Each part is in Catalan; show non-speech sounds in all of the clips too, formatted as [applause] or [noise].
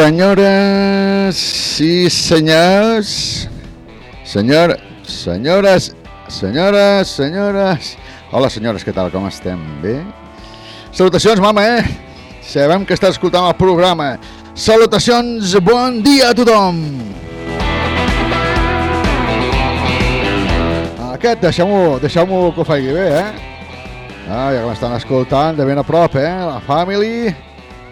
Senyores i senyors, senyor, senyores, senyores, senyores... Hola, senyores, què tal, com estem? Bé? Salutacions, mama, eh? Sabem que estàs escoltant el programa. Salutacions, bon dia a tothom! Aquest, deixeu-m'ho deixeu que ho faci bé, eh? Ah, ja que m'estan escoltant de ben a prop, eh? La family...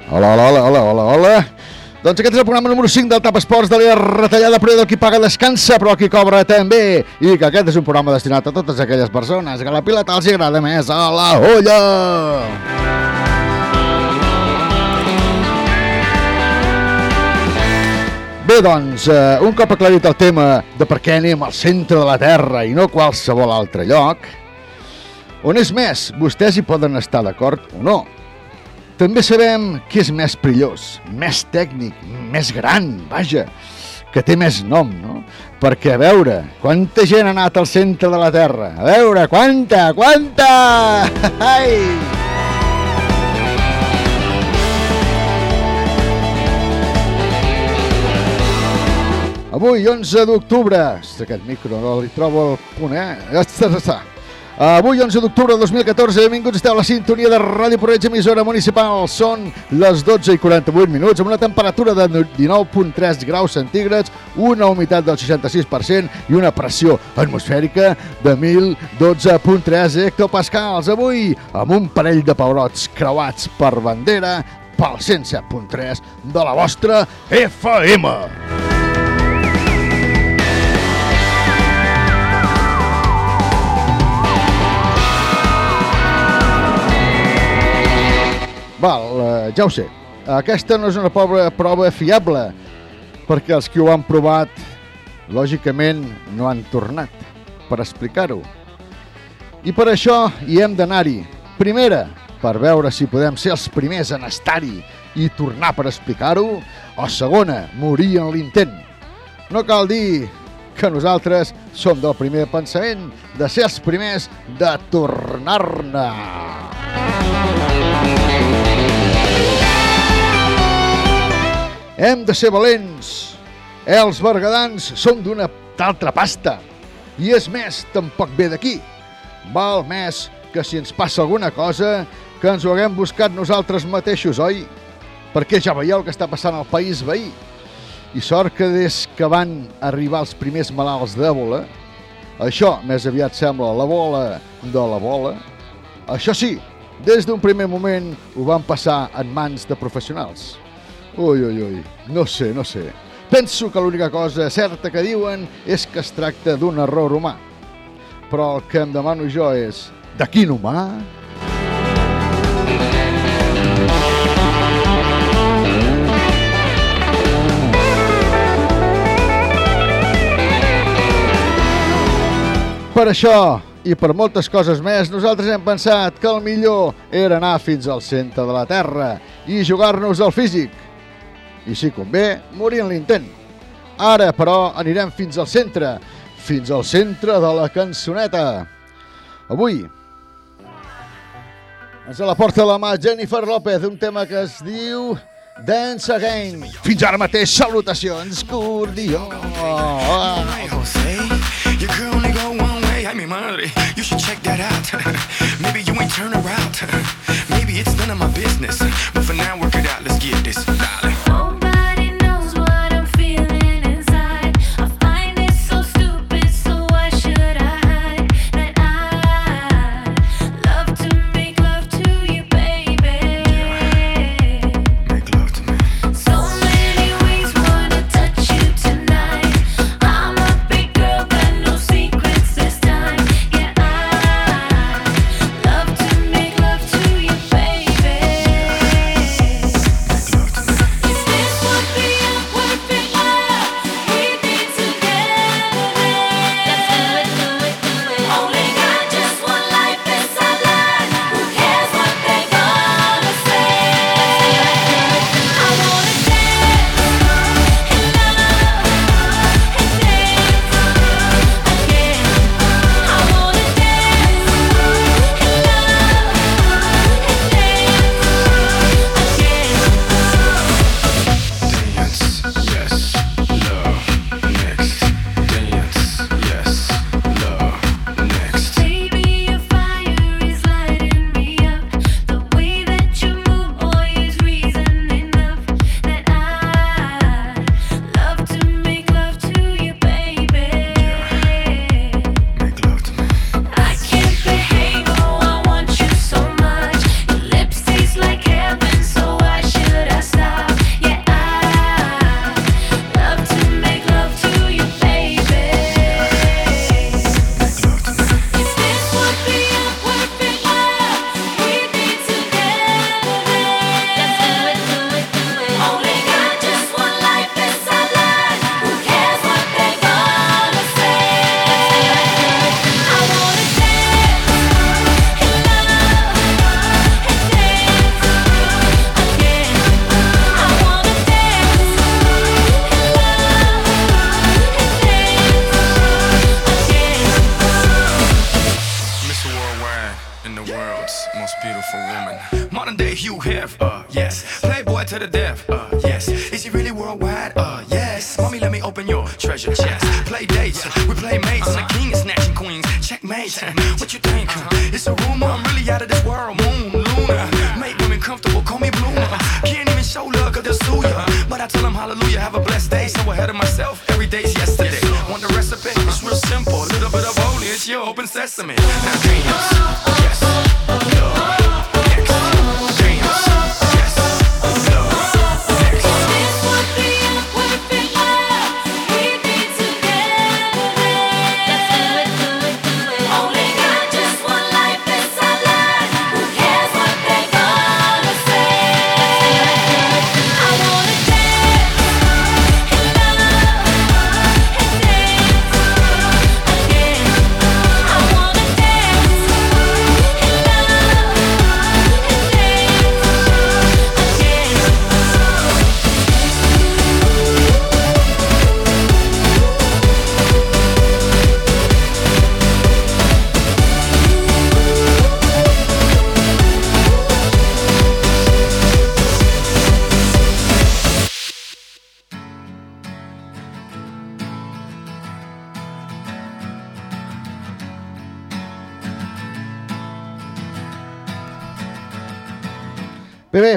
Hola, hola, hola, hola, hola, hola. Doncs aquest és el programa número 5 del TAP Esports de la retallada, però del qui paga descansa, però qui cobra també. I que aquest és un programa destinat a totes aquelles persones que la pilota els agrada més a la olla. Bé, doncs, eh, un cop aclarit el tema de per què anem al centre de la Terra i no a qualsevol altre lloc, on és més, vostès hi poden estar d'acord o no, també sabem que és més perillós, més tècnic, més gran, vaja, que té més nom, no? Perquè, a veure, quanta gent ha anat al centre de la Terra? A veure, quanta, quanta! [laughs] Ai! Avui, 11 d'octubre, aquest micro no li trobo el punt, eh? Ja està, ja està. Avui, 11 d'octubre de 2014, benvinguts a la sintonia de Ràdio Porreig, emissora municipal. Són les 12 i 48 minuts, amb una temperatura de 19.3 graus centígrads, una humitat del 66% i una pressió atmosfèrica de 1.012.3 hectopascals. Avui, amb un parell de pebrots creuats per bandera pel 107.3 de la vostra FM. Val, eh, ja ho sé. Aquesta no és una prova, prova fiable, perquè els que ho han provat, lògicament, no han tornat per explicar-ho. I per això hi hem d'anar-hi. Primera, per veure si podem ser els primers en estar-hi i tornar per explicar-ho, o segona, morir en l'intent. No cal dir que nosaltres som del primer pensament de ser els primers de tornar-ne. Hem de ser valents. Els bergadans són d'una altra pasta. I és més, tampoc ve d'aquí. Val més que si ens passa alguna cosa, que ens ho haguem buscat nosaltres mateixos, oi? Perquè ja veieu que està passant al país veí. I sort que des que van arribar els primers malalts d'èbola, això més aviat sembla la bola de la bola, això sí, des d'un primer moment ho van passar en mans de professionals. Ui, ui, ui, no sé, no sé. Penso que l'única cosa certa que diuen és que es tracta d'un error humà. Però el que em demano jo és, de quin humà? Per això, i per moltes coses més, nosaltres hem pensat que el millor era anar fins al centre de la Terra i jugar-nos al físic. I si convé, morir en l'intent. Ara, però, anirem fins al centre, fins al centre de la cançoneta. Avui ens la porta la mà Jennifer López, un tema que es diu Dance Again. Fins ara mateix, salutacions, Cordió. Go one way. I mean, madre, you should check that out. [laughs] Maybe you ain't turn around. [laughs] Maybe it's none of my business. But for now, work it out. Let's get this,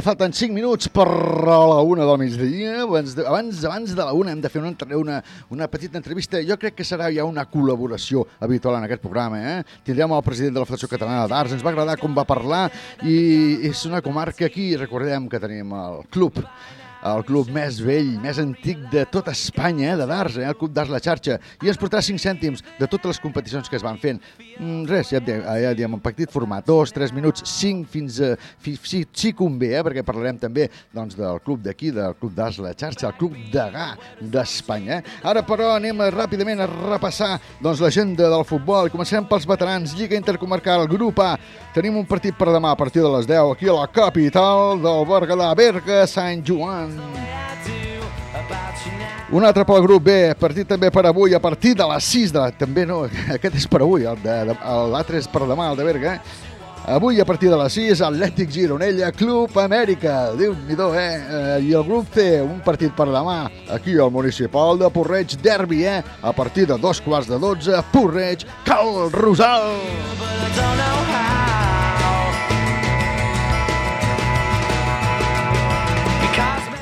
falten 5 minuts per a la una del migdia. Abans de, abans, abans de la una hem de fer una, una, una petita entrevista. Jo crec que serà ja una col·laboració habitual en aquest programa. Eh? Tindrem el president de la Federació Catalana d'Arts. Ens va agradar com va parlar i és una comarca aquí. Recordem que tenim el club el club més vell, més antic de tota Espanya, eh, de d'Arts, eh, el Club d'Arts La Xarxa, i ens portarà 5 cèntims de totes les competicions que es van fent. Mm, res, ja, diem, ja diem, un petit format, 2, 3 minuts, 5 fins a... Fi, si, si convé, eh, perquè parlarem també doncs, del club d'aquí, del Club d'Arts La Xarxa, el Club Degà d'Espanya. Eh? Ara, però, anem ràpidament a repassar doncs, l'agenda del futbol. Comencem pels veterans, Lliga Intercomarcal, grup A. Tenim un partit per demà a partir de les 10, aquí a la capital del Berguedà, Berga, Sant Joan. Un altre pel grup B, partit també per avui a partir de les 6 de la... També no, [laughs] aquest és per avui, l'altre és per demà, el de Berga. Eh? Avui a partir de les 6, Atlètic Gironella, Club Amèrica. Déu-n'hi-do, eh? eh? I el grup C, un partit per demà, aquí al Municipal de Porreig, Derbi, eh? A partir de dos quarts de 12, Porreig, Cal Rosal.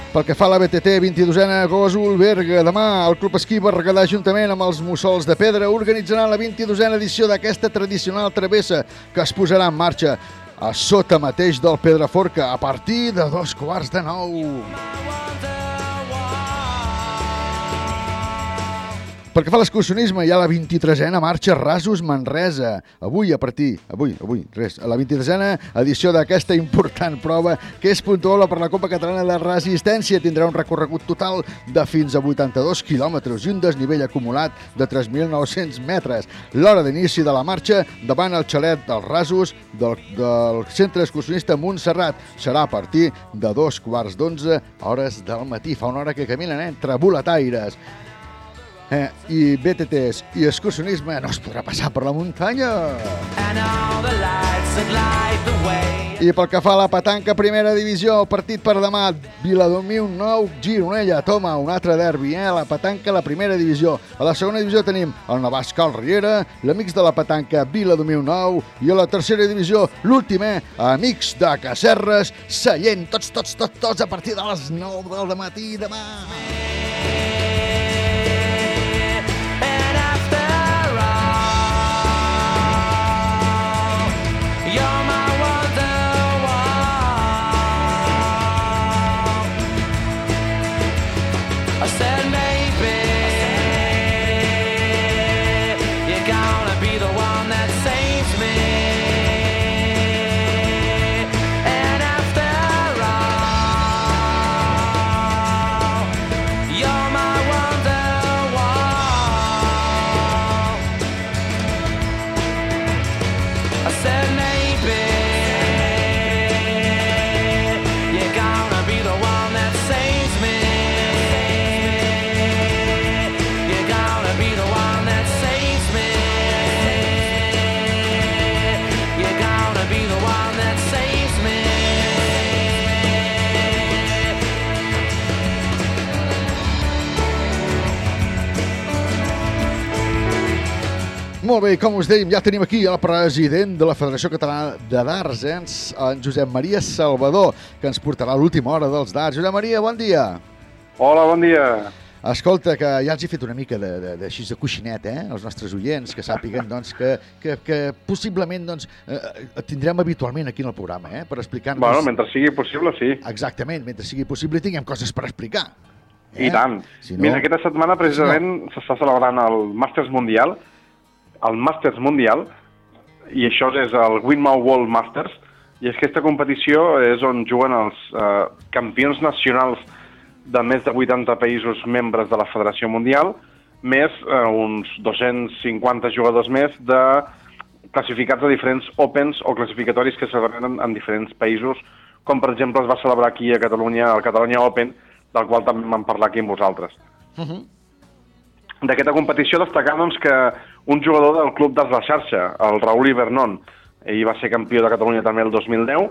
Pel que fa a la BTT 22a Gòsol Berga, demà el Club Esquí Berguedà juntament amb els Mussols de Pedra organitzaran la 22a edició d'aquesta tradicional travessa que es posarà en marxa a sota mateix del Pedraforca a partir de dos quarts de nou. Pel que fa a l'excursionisme, hi ha la 23a marxa Rasos Manresa. Avui, a partir... Avui, avui, res. A la 23a edició d'aquesta important prova que és puntuable per la Copa Catalana de Resistència. Tindrà un recorregut total de fins a 82 quilòmetres i un desnivell acumulat de 3.900 metres. L'hora d'inici de la marxa davant el xalet dels Rasos del, del centre excursionista Montserrat serà a partir de dos quarts d'onze hores del matí. Fa una hora que caminen entre boletaires eh, i BTTs i excursionisme no es podrà passar per la muntanya. I pel que fa a la petanca primera divisió, el partit per demà, Viladomiu 9, Gironella, toma, un altre derbi, eh? la petanca, la primera divisió. A la segona divisió tenim el Navàs Cal Riera, l'Amics de la petanca, Viladomiu 9, i a la tercera divisió, l'últim, eh? Amics de Cacerres, Sallent, tots, tots, tots, tots, a partir de les 9 del matí demà. I Molt bé, com us dèiem, ja tenim aquí el president de la Federació Catalana de Darts, eh? en Josep Maria Salvador, que ens portarà l'última hora dels darts. Josep Maria, bon dia. Hola, bon dia. Escolta, que ja els he fet una mica de, de, de, així de coixinet, eh? als nostres oients, que sàpiguen doncs, que, que, que possiblement doncs, eh, tindrem habitualment aquí en el programa, eh? per explicar-nos... Bueno, mentre sigui possible, sí. Exactament, mentre sigui possible tinguem coses per explicar. Eh? I tant. Si no... Mira, aquesta setmana precisament s'està celebrant el Masters Mundial, el Masters Mundial, i això és el Winmau World Masters, i és que aquesta competició és on juguen els eh, campions nacionals de més de 80 països membres de la Federació Mundial, més eh, uns 250 jugadors més de classificats a diferents Opens o classificatoris que celebren en diferents països, com per exemple es va celebrar aquí a Catalunya el Catalunya Open, del qual també vam parlar aquí amb vosaltres. D'aquesta competició destacar doncs, que un jugador del club d'As la Xarxa, el Raül Ibernon, ell va ser campió de Catalunya també el 2010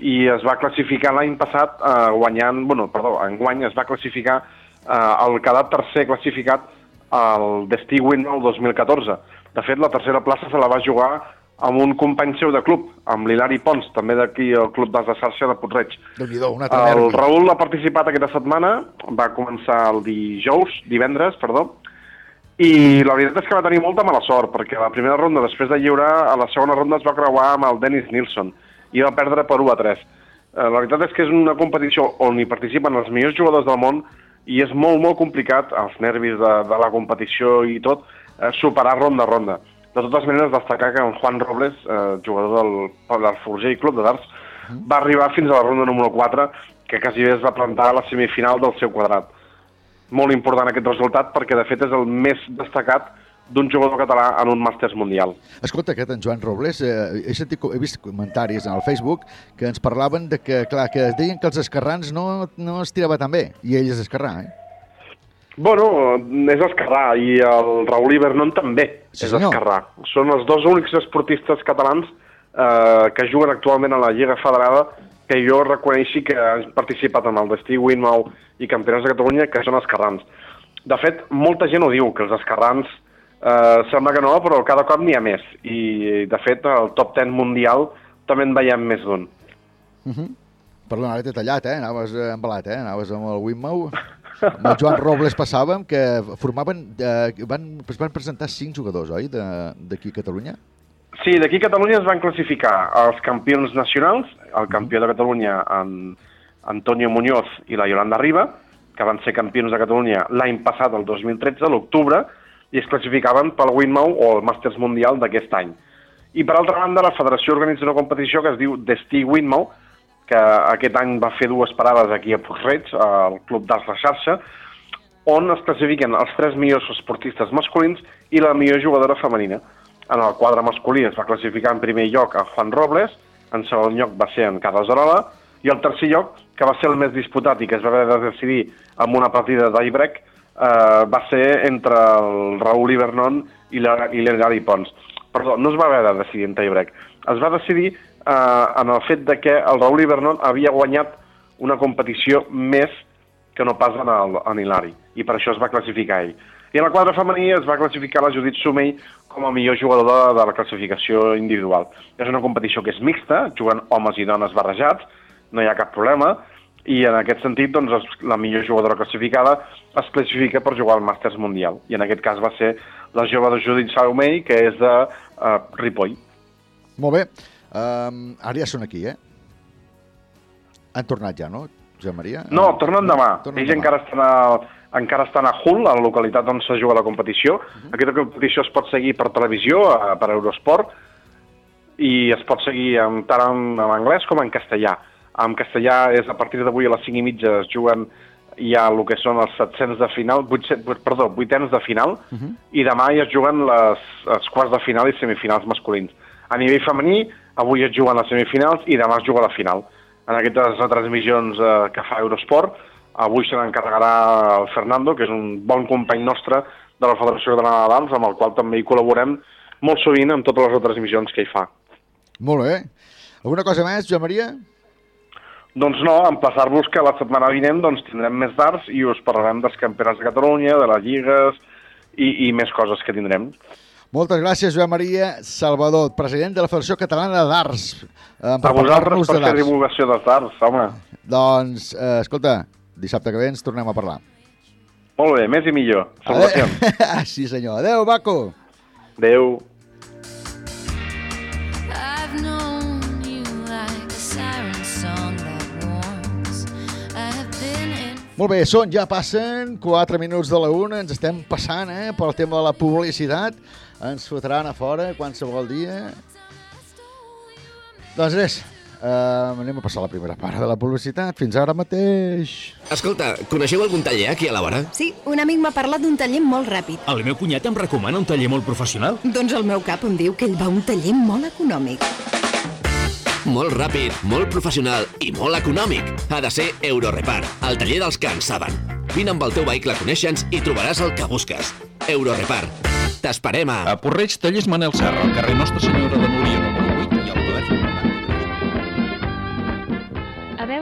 i es va classificar l'any passat eh, guanyant, bueno, perdó, enguany es va classificar eh, el quedar tercer classificat al Destí Win el 2014. De fet, la tercera plaça se la va jugar amb un company seu de club, amb l'Hilari Pons, també d'aquí al club Xarxa de Puig-reig. Déu-n'hi-do, un altre El. Raül ha participat aquesta setmana, va començar el dijous, divendres, perdó, i la veritat és que va tenir molta mala sort, perquè la primera ronda, després de lliurar, a la segona ronda es va creuar amb el Dennis Nilsson, i va perdre per 1 a 3. Eh, La veritat és que és una competició on hi participen els millors jugadors del món, i és molt, molt complicat, els nervis de, de la competició i tot, eh, superar ronda a ronda. De totes maneres, destacar que en Juan Robles, eh, jugador del, del Forger Club de Darts, va arribar fins a la ronda número 4, que quasi bé es va plantar a la semifinal del seu quadrat. Molt important aquest resultat perquè, de fet, és el més destacat d'un jugador català en un màsters mundial. Escolta, aquest en Joan Robles, eh, he, sentit, he vist comentaris en el Facebook que ens parlaven de que, clar, que deien que els esquerrans no, no es tirava tan bé, i ell és esquerrà, eh? Bueno, és esquerrà i el Raül Ibernon també Sí, és senyor. esquerrà. Són els dos únics esportistes catalans eh, que juguen actualment a la Lliga Federada que jo reconeixi que han participat en el Destí Winmau i Campionats de Catalunya que són esquerrans. De fet, molta gent ho diu, que els esquerrans eh, sembla que no, però cada cop n'hi ha més. I, de fet, el top 10 mundial també en veiem més d'un. Perdona, ara t'he tallat, eh? Anaves eh, embalat, eh? Anaves amb el Wimmau. [laughs] Amb el Joan Robles passàvem que formaven... Eh, van, es van presentar cinc jugadors, oi, de- d'aquí a Catalunya? Sí, d'aquí a Catalunya es van classificar els campions nacionals, el campió de Catalunya, en Antonio Muñoz i la Yolanda Riba, que van ser campions de Catalunya l'any passat, el 2013, a l'octubre, i es classificaven pel Winmau o el Màsters Mundial d'aquest any. I per altra banda, la federació organitza una competició que es diu Destí Winmau, que aquest any va fer dues parades aquí a Puigreig, al Club d'Arts La Xarxa, on es classifiquen els tres millors esportistes masculins i la millor jugadora femenina. En el quadre masculí es va classificar en primer lloc a Juan Robles, en segon lloc va ser en Carles Arola, i el tercer lloc, que va ser el més disputat i que es va haver de decidir amb una partida d'Ibrec, eh, va ser entre el Raül Ibernon i la- i l'Hilari Pons. Perdó, no es va haver de decidir en tiebreak. Es va decidir eh, en el fet de que el Raül Ibernon havia guanyat una competició més que no pas en, el, en Hilari, i per això es va classificar ell. I en el quadre femení es va classificar la Judit Sumell com a millor jugador de, de la classificació individual. És una competició que és mixta, juguen homes i dones barrejats, no hi ha cap problema, i en aquest sentit doncs, la millor jugadora classificada es classifica per jugar al Màsters Mundial. I en aquest cas va ser la jove de Judit Saumei, que és de uh, Ripoll. Molt bé. Um, ara ja són aquí, eh? Han tornat ja, no, Josep Maria? No, tornen demà. Tornen Ells demà. encara estan, a, encara estan a Hull, a la localitat on se juga la competició. Mhm. Aquesta competició es pot seguir per televisió, a, per Eurosport, i es pot seguir en, tant en, en anglès com en castellà. En castellà és a partir d'avui a les 5 i mitja es juguen ja el que són els 700 de final, 800, perdó, vuitens de final, Mhm. i demà ja es juguen les, els quarts de final i semifinals masculins. A nivell femení, avui es juguen les semifinals i demà es juga la final. En aquestes retransmissions eh, que fa Eurosport, avui se n'encarregarà el Fernando, que és un bon company nostre de la Federació Catalana de Dams, amb el qual també hi col·laborem molt sovint en totes les retransmissions que hi fa. Molt bé. Alguna cosa més, Josep Maria? Doncs no, emplaçar-vos que la setmana vinent doncs, tindrem més darts i us parlarem dels campionats de Catalunya, de les lligues i, i més coses que tindrem. Moltes gràcies, Joan Maria Salvador, president de la Federació Catalana d'Arts. eh, A vosaltres per de fer d'arts. divulgació dels arts, home. Doncs, eh, escolta, dissabte que ve ens tornem a parlar. Molt bé, més i millor. Adéu. Salvacions. [laughs] sí, senyor. Adéu, Baco. Adéu. I've known you like a siren song that warns. I have been in Molt bé, són, ja passen 4 minuts de la una, ens estem passant, eh, pel tema de la publicitat. Ens fotran a fora qualsevol dia. Doncs res, eh, anem a passar la primera part de la publicitat. Fins ara mateix. Escolta, coneixeu algun taller aquí a la vora? Sí, un amic m'ha parlat d'un taller molt ràpid. El meu cunyat em recomana un taller molt professional. Doncs el meu cap em diu que ell va a un taller molt econòmic. Molt ràpid, molt professional i molt econòmic. Ha de ser Eurorepar, el taller dels que en saben. Vine amb el teu vehicle a conèixer-nos i trobaràs el que busques. Eurorepar. T'esperem a... A Porreig, tallers Manel Serra, al carrer Nostra Senyora de Núria,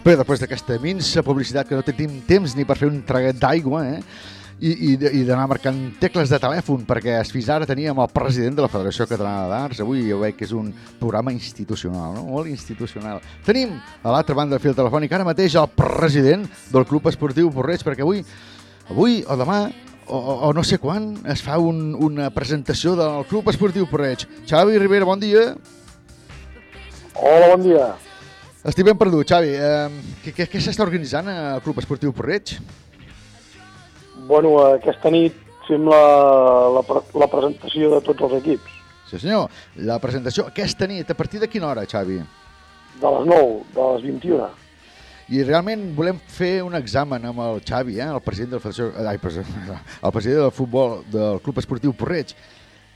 Bé, després d'aquesta minsa publicitat que no tenim temps ni per fer un traguet d'aigua, eh? I, i, i d'anar marcant tecles de telèfon, perquè fins ara teníem el president de la Federació Catalana d'Arts, avui jo veig que és un programa institucional, no? molt institucional. Tenim a l'altra banda del fil telefònic ara mateix el president del Club Esportiu Porreig, perquè avui, avui o demà o, o no sé quan es fa un, una presentació del Club Esportiu Porreig. Xavi Rivera, bon dia. Hola, bon dia. Estic ben perdut, Xavi. Eh, què què, què s'està organitzant al Club Esportiu Porreig? Bueno, aquesta nit fem la, la, la presentació de tots els equips. Sí, senyor. La presentació aquesta nit, a partir de quina hora, Xavi? De les 9, de les 21. I realment volem fer un examen amb el Xavi, eh, el president de la Federació... Ai, president, [laughs] el president del futbol del Club Esportiu Porreig,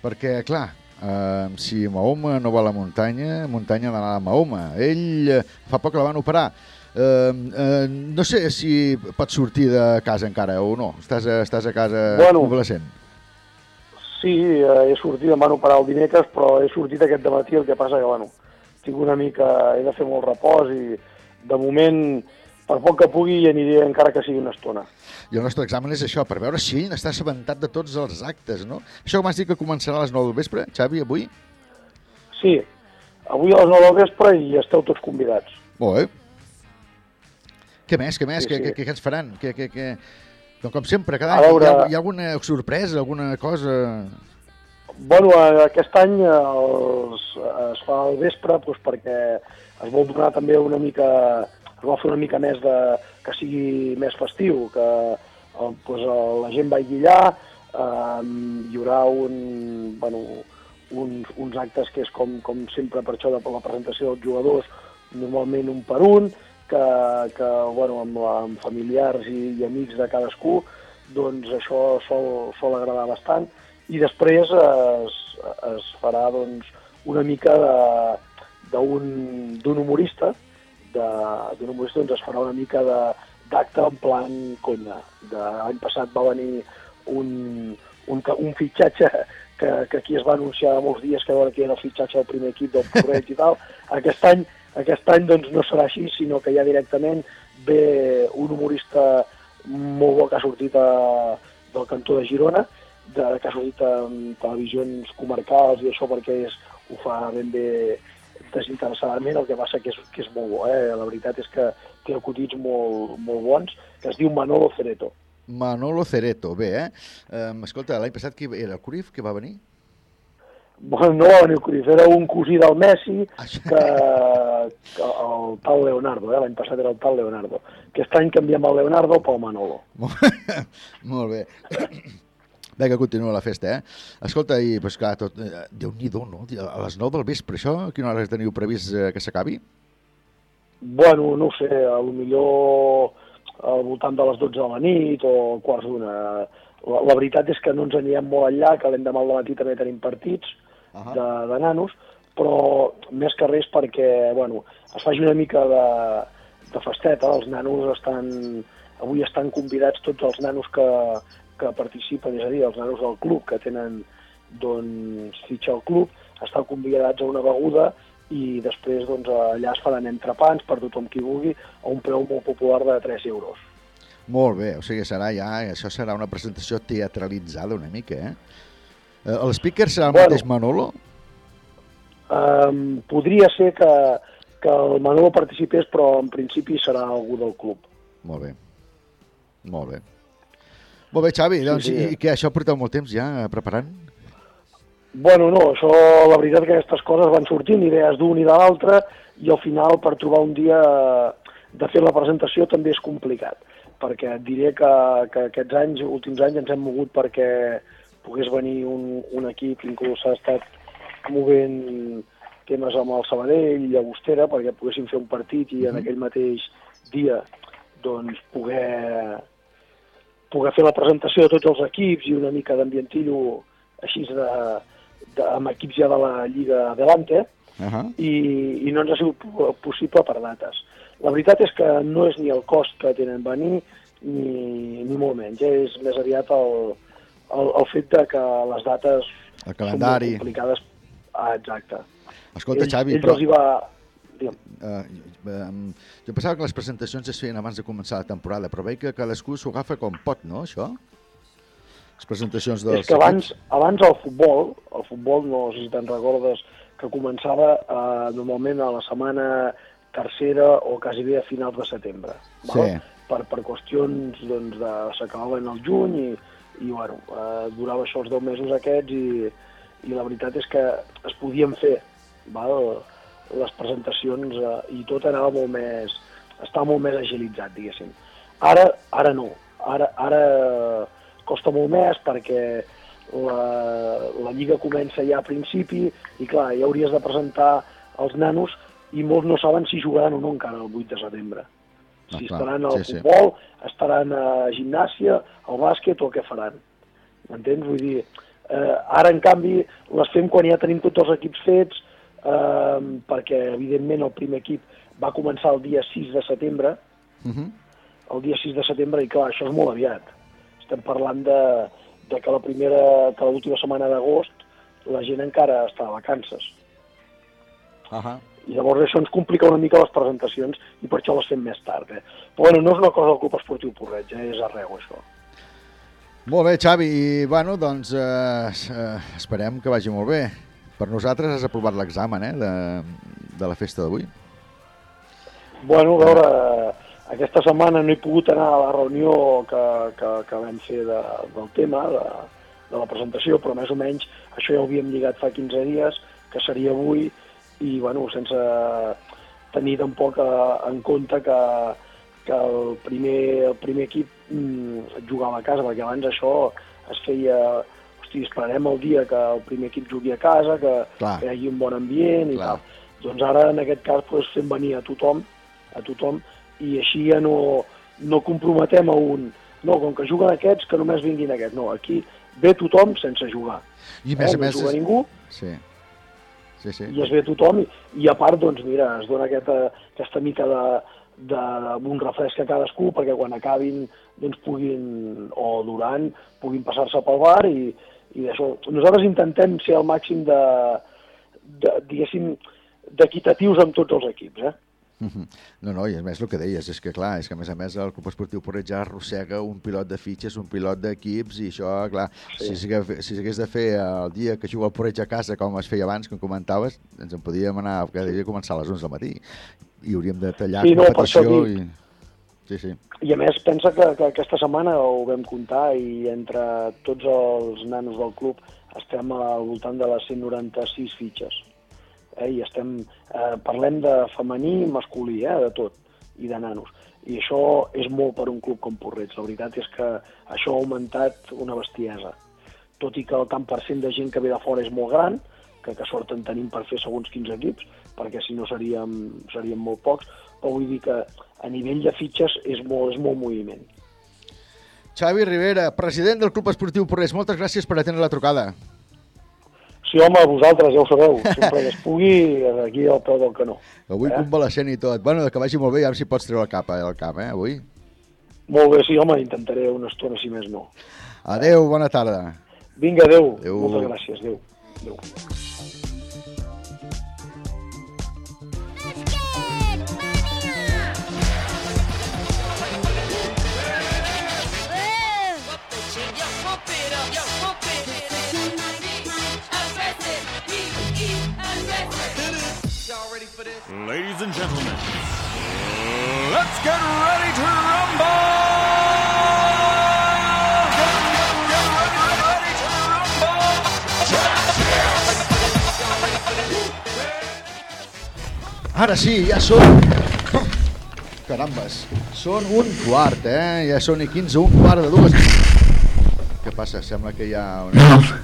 perquè, clar, eh, si Mahoma no va a la muntanya, muntanya ha d'anar a Mahoma. Ell eh, fa poc la van operar. Eh, eh, no sé si pots sortir de casa encara o no. Estàs, a- estàs a casa Bueno. convalescent. Sí, eh, he sortit, em van operar el dimecres, però he sortit aquest matí, el que passa que, bueno, tinc una mica... He de fer molt repòs i, de moment, per poc que pugui, hi aniré encara que sigui una estona. I el nostre examen és això, per veure si ell està assabentat de tots els actes, no? Això m'has dit que començarà a les 9 del vespre, Xavi, avui? Sí, avui a les 9 del vespre i esteu tots convidats. Molt bé. Què més, què més? Sí, què, sí. què, què ens faran? Què, què, què... Doncs com sempre, cada any veure- hi, ha, hi ha alguna sorpresa, alguna cosa... Bueno, aquest any els, es fa al vespre doncs, perquè es vol donar també una mica, vol fer una mica més de, que sigui més festiu, que eh, doncs, eh, la gent vagi allà, eh, hi haurà un, bueno, uns, uns actes que és com, com sempre per això de la presentació dels jugadors, normalment un per un, que, que bueno, amb, la, amb familiars i, i amics de cadascú, doncs això sol, sol agradar bastant. I després es, es farà doncs, una mica d'un humorista de- d'un humorista doncs, es farà una mica d'acte en plan conya. L'any passat va venir un, un, un fitxatge que, que aquí es va anunciar molts dies que, que era el fitxatge del primer equip del Porreig i tal. Aquest any, aquest any doncs, no serà així, sinó que ja directament ve un humorista molt bo que ha sortit a, del cantó de Girona, de, que ha sortit en televisions comarcals i això perquè és, ho fa ben bé desinteressadament, el que passa que és, que és molt bo. Eh? La veritat és que té acudits molt, molt bons, que es diu Manolo Cereto. Manolo Cereto, bé, eh? Um, escolta, l'any passat qui era el Cruyff que va venir? Bueno, no va venir el Cruyff, era un cosí del Messi, que, que el tal Leonardo, eh? l'any passat era el tal Leonardo. Aquest any canviem el Leonardo pel Manolo. [laughs] Molt bé. Vinga, continua la festa, eh? Escolta, i, pues clar, tot, eh, Déu-n'hi-do, no? A les 9 del vespre, això? A quina hora teniu previst eh, que s'acabi? Bueno, no sé, a lo millor al voltant de les 12 de la nit o quarts d'una. La, la veritat és que no ens anirem molt enllà, que l'endemà al matí també tenim partits uh -huh. de, de nanos, però més que res perquè, bueno, es faci una mica de, de festeta, els nanos estan, avui estan convidats tots els nanos que, que participen, és a dir, els nanos del club que tenen doncs, fitxa al club, estan convidats a una beguda i després doncs, allà es faran entrepans per tothom qui vulgui a un preu molt popular de 3 euros. Molt bé, o sigui, serà ja, això serà una presentació teatralitzada una mica, eh? Eh, El speaker serà el Bueno. mateix Manolo? Um, podria ser que, que el Manolo participés, però en principi serà algú del club. Molt bé. Molt bé. Molt bé, Xavi, Sí, doncs, sí. i, i què, això porteu molt temps ja preparant? Bueno, no, això, la veritat que aquestes coses van sortint, idees d'un i de l'altre, i al final per trobar un dia de fer la presentació també és complicat, perquè et diré que, que aquests anys, últims anys, ens hem mogut perquè pogués venir un, un equip, inclús s'ha estat movent temes amb el Sabadell i Agostera perquè poguéssim fer un partit i en aquell mateix dia doncs poder poder fer la presentació de tots els equips i una mica d'ambientillo així de, de, amb equips ja de la Lliga Adelante Uh -huh. i, i no ens ha sigut po- possible per dates. La veritat és que no és ni el cost que tenen venir ni, ni molt menys, eh? és més aviat el, el, el fet de que les dates El calendari. són complicades. Ah, exacte. Escolta, ells, Xavi, ells però... els hi va... Digue'm. Uh, jo pensava que les presentacions es feien abans de començar la temporada, però veig que cadascú s'ho agafa com pot, no, això? Les presentacions dels és que abans, abans el futbol, el futbol, no sé si te'n recordes, que començava eh, normalment a la setmana tercera o quasi bé a finals de setembre. Sí. Per, per qüestions doncs, de s'acabaven al juny i, i bueno, eh, durava això els 10 mesos aquests i, i la veritat és que es podien fer val? Les presentacions eh, i tot anava molt més, estava molt més agilitzat, diguéssim. Ara, ara no, ara, ara costa molt més perquè la, la lliga comença ja a principi i clar, ja hauries de presentar els nanos i molts no saben si jugaran o no encara el 8 de setembre. Ah, si clar, estaran al sí, sí. futbol, estaran a gimnàsia, al bàsquet o què faran. M'entens? Vull dir, eh, ara en canvi les fem quan ja tenim tots els equips fets, eh, perquè evidentment el primer equip va començar el dia 6 de setembre, Uh -huh. el dia 6 de setembre, i clar, això és molt aviat. Estem parlant de, de que la primera, que l'última setmana d'agost la gent encara està a vacances. Uh -huh. I llavors això ens complica una mica les presentacions i per això les fem més tard. Eh? Però bueno, no és una cosa del Club Esportiu Porreig, eh? és arreu això. Molt bé, Xavi, i bueno, doncs eh, eh, esperem que vagi molt bé. Per nosaltres has aprovat l'examen, eh, de, de la festa d'avui. Bueno, a veure, aquesta setmana no he pogut anar a la reunió que, que, que vam fer de, del tema, de, de la presentació, però més o menys això ja ho havíem lligat fa 15 dies, que seria avui, i bueno, sense tenir tampoc eh, en compte que, que el primer, el primer equip mm, jugava a casa, perquè abans això es feia... Hosti, esperarem el dia que el primer equip jugui a casa, que, Clar. que hi hagi un bon ambient i Clar. tal. Doncs ara, en aquest cas, doncs, fem venir a tothom, a tothom, i així ja no, no comprometem a un... No, com que juguen aquests, que només vinguin aquests. No, aquí ve tothom sense jugar. I a més eh? a més... No juga és- ningú, Sí. Sí, sí. i es ve tothom, i, i a part, doncs, mira, es dona aquesta, aquesta mica de, de, un refresc a cadascú perquè quan acabin doncs puguin, o durant, puguin passar-se pel bar i, i d'això. Nosaltres intentem ser al màxim de, de diguéssim, d'equitatius amb tots els equips, eh? Mhm. No, no, i a més el que deies és que clar, és que a més a més el Club Esportiu Porreig ja arrossega un pilot de fitxes, un pilot d'equips i això, clar, Sí. si s'hagués si de fer el dia que juga el Porreig a casa com es feia abans, com comentaves, ens en podíem anar, que devia començar a les 11 del matí i hauríem de tallar Sí, no, per això dic. i... Sí, sí. I a més, pensa que, que aquesta setmana ho vam comptar i entre tots els nanos del club estem al voltant de les 196 fitxes. Eh? I estem, eh, parlem de femení i masculí, eh? de tot, i de nanos. I això és molt per un club com Porreig. La veritat és que això ha augmentat una bestiesa. Tot i que el tant per cent de gent que ve de fora és molt gran, que, que sort en tenim per fer segons quins equips, perquè si no seríem, seríem molt pocs, però vull dir que a nivell de fitxes és molt, és molt moviment. Xavi Rivera, president del Club Esportiu Porreig, moltes gràcies per atendre la trucada. Sí, home, vosaltres ja ho sabeu, sempre que es pugui, aquí al peu del canó. Avui eh? convalescent i tot. Bueno, que vagi molt bé, a veure si pots treure la capa al camp, eh, avui. Molt bé, sí, home, intentaré una estona, si més no. Adeu, bona tarda. Vinga, adeu. Adéu. Moltes gràcies, adeu. adeu. Ladies and gentlemen, let's get ready to rumble! Ara sí, ja són... Carambes, són un quart, eh? Ja són i 15, un quart de dues. Què passa? Sembla que hi ha... Una...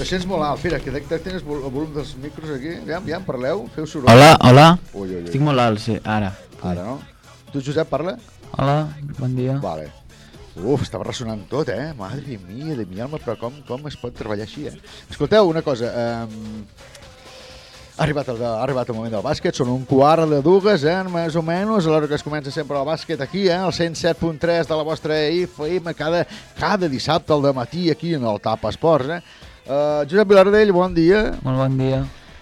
Te sents molt alt, Fira, que de- tens vol- el volum dels micros aquí. Ja en parleu? Feu soroll. Hola, hola. Ui, ui, ui. Estic molt alt, sí, ara. Ara, no? Tu, Josep, parla? Hola, bon dia. Vale. Uf, estava ressonant tot, eh? Madre mia, de mi alma, però com, com es pot treballar així, eh? Escolteu, una cosa, um, ha, arribat el, ha arribat el moment del bàsquet, són un quart de dues, eh? Més o menys, a l'hora que es comença sempre el bàsquet aquí, eh? El 107.3 de la vostra IFM, cada, cada dissabte al matí aquí en el TAP Esports, eh? Uh, Josep Vilardell, bon dia. Molt bon dia.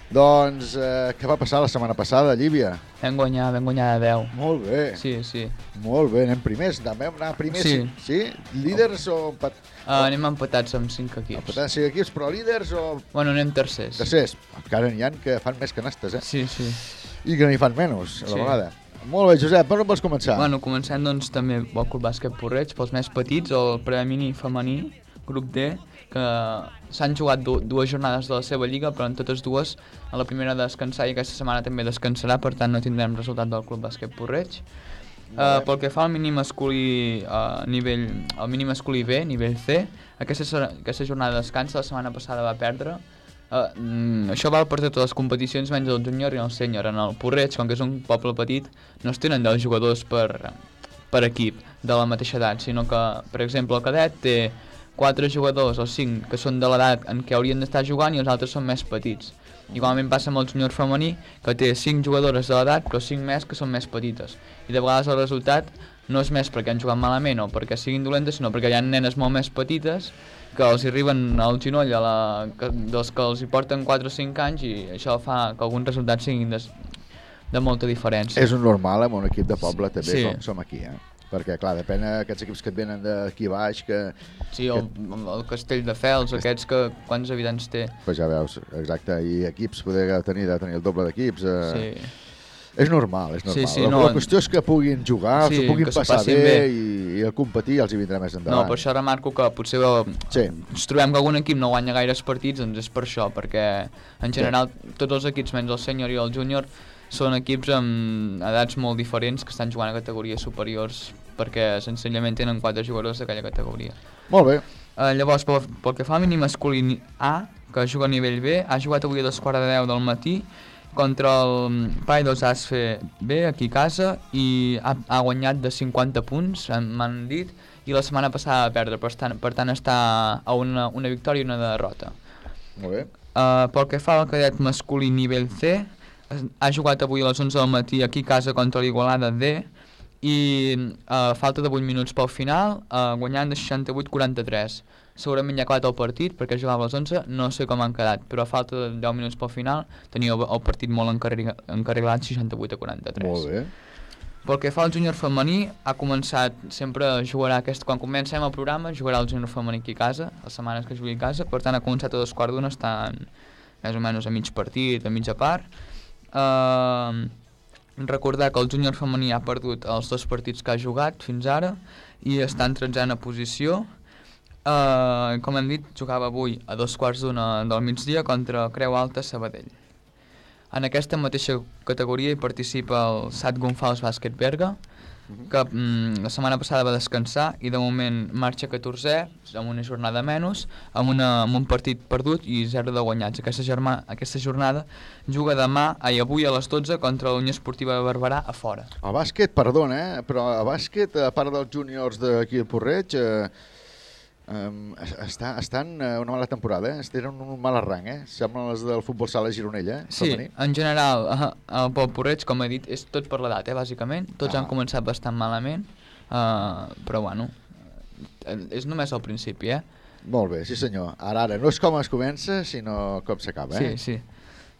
Doncs, uh, què va passar la setmana passada, Llívia? Vam guanyar, vam guanyar de 10. Molt bé. Sí, sí. Molt bé, anem primers, també vam anar primers. Sí. sí? Líders o empat... Uh, anem empatats amb 5 equips. Empatats cinc equips, però líders o... Bueno, anem tercers. Tercers. Encara n'hi ha que fan més canastes, eh? Sí, sí. I que n'hi fan menys, a la Sí. vegada. Molt bé, Josep, per on vols començar? Bueno, comencem doncs també el Club Bàsquet Porreig, pels més petits, el premini femení, grup D, que s'han jugat du dues jornades de la seva lliga, però en totes dues, a la primera descansar i aquesta setmana també descansarà, per tant no tindrem resultat del Club Bàsquet Porreig. Uh, pel que fa al mínim masculí uh, nivell, el mínim masculí B, nivell C, aquesta, aquesta jornada de descans la setmana passada va perdre. Uh, mm, això val per totes les competicions menys el júnior i el sènior. En el Porreig, com que és un poble petit, no es tenen 10 jugadors per, per equip de la mateixa edat, sinó que, per exemple, el cadet té 4 jugadors o 5 que són de l'edat en què haurien d'estar jugant i els altres són més petits. Igualment passa amb el júnior femení, que té 5 jugadores de l'edat, però 5 més que són més petites. I de vegades el resultat no és més perquè han jugat malament o perquè siguin dolentes, sinó perquè hi ha nenes molt més petites que els arriben al genoll a la, que, dels que els hi porten 4 o 5 anys i això fa que alguns resultats siguin de, de molta diferència. És un normal amb un equip de poble també, Sí. com som aquí, eh? Perquè, clar, depèn d'aquests equips que et venen d'aquí baix, que... Sí, el, el Castell de Fels, aquests que quants habitants té. Pues ja veus, exacte, i equips, poder tenir, de tenir el doble d'equips... Eh... Sí. És normal, és normal. Sí, sí, la, no, la qüestió és que puguin jugar, Sí, s'ho puguin que passar bé, bé. I, i el competir els hi vindrà més No, endavant. per això remarco que potser eh, sí. ens trobem que algun equip no guanya gaires partits, doncs és per això, perquè en general tots els equips, menys el sènior i el júnior, són equips amb edats molt diferents que estan jugant a categories superiors perquè senzillament tenen quatre jugadors d'aquella categoria. Molt bé. Uh, llavors, pel, pel que fa al mínim masculí A, que juga a nivell B, ha jugat avui a dos quarts de deu del matí contra el Paidos Asfe B, aquí a casa, i ha, ha guanyat de 50 punts, m'han dit, i la setmana passada va perdre, per tant, per tant està a una, una victòria i una derrota. Molt bé. Uh, pel que fa al cadet masculí nivell C, ha jugat avui a les 11 del matí aquí a casa contra l'Igualada D i uh, falta de 8 minuts pel final, uh, guanyant de 68-43. Segurament ja ha acabat el partit perquè jugava a les 11, no sé com han quedat, però a falta de 10 minuts pel final tenia el, partit molt encarrega- encarrilat 68 43. Molt bé. Pel que fa al júnior femení, ha començat, sempre jugarà aquest, quan comencem el programa, jugarà el júnior femení aquí a casa, les setmanes que jugui a casa, per tant ha començat a dos quarts d'una, estan més o menys a mig partit, a mitja part. Uh, recordar que el júnior femení ha perdut els dos partits que ha jugat fins ara i està en tretzena posició. Uh, com hem dit, jugava avui a dos quarts d'una del migdia contra Creu Alta Sabadell. En aquesta mateixa categoria hi participa el Sat Gonfals Bàsquet Berga, que mm, la setmana passada va descansar i de moment marxa 14è, amb una jornada menys, amb, una, amb un partit perdut i 0 de guanyats. Aquesta, germa, aquesta jornada juga demà i avui a les 12 contra la Unió Esportiva de Barberà a fora. El bàsquet, perdona, eh? però el bàsquet, a part dels júniors d'aquí al Porreig, eh, Um, està, estan eh, una mala temporada, eh? tenen un mal arranc, eh? Semblen les del futbol sala Gironella, eh? Sí, en general, uh, el Pol Porreig, com he dit, és tot per l'edat, eh, bàsicament. Tots Ah. han començat bastant malament, uh, però bueno, eh, és només al principi, eh? Molt bé, sí senyor. Ara, ara, no és com es comença, sinó com s'acaba, eh? Sí, sí.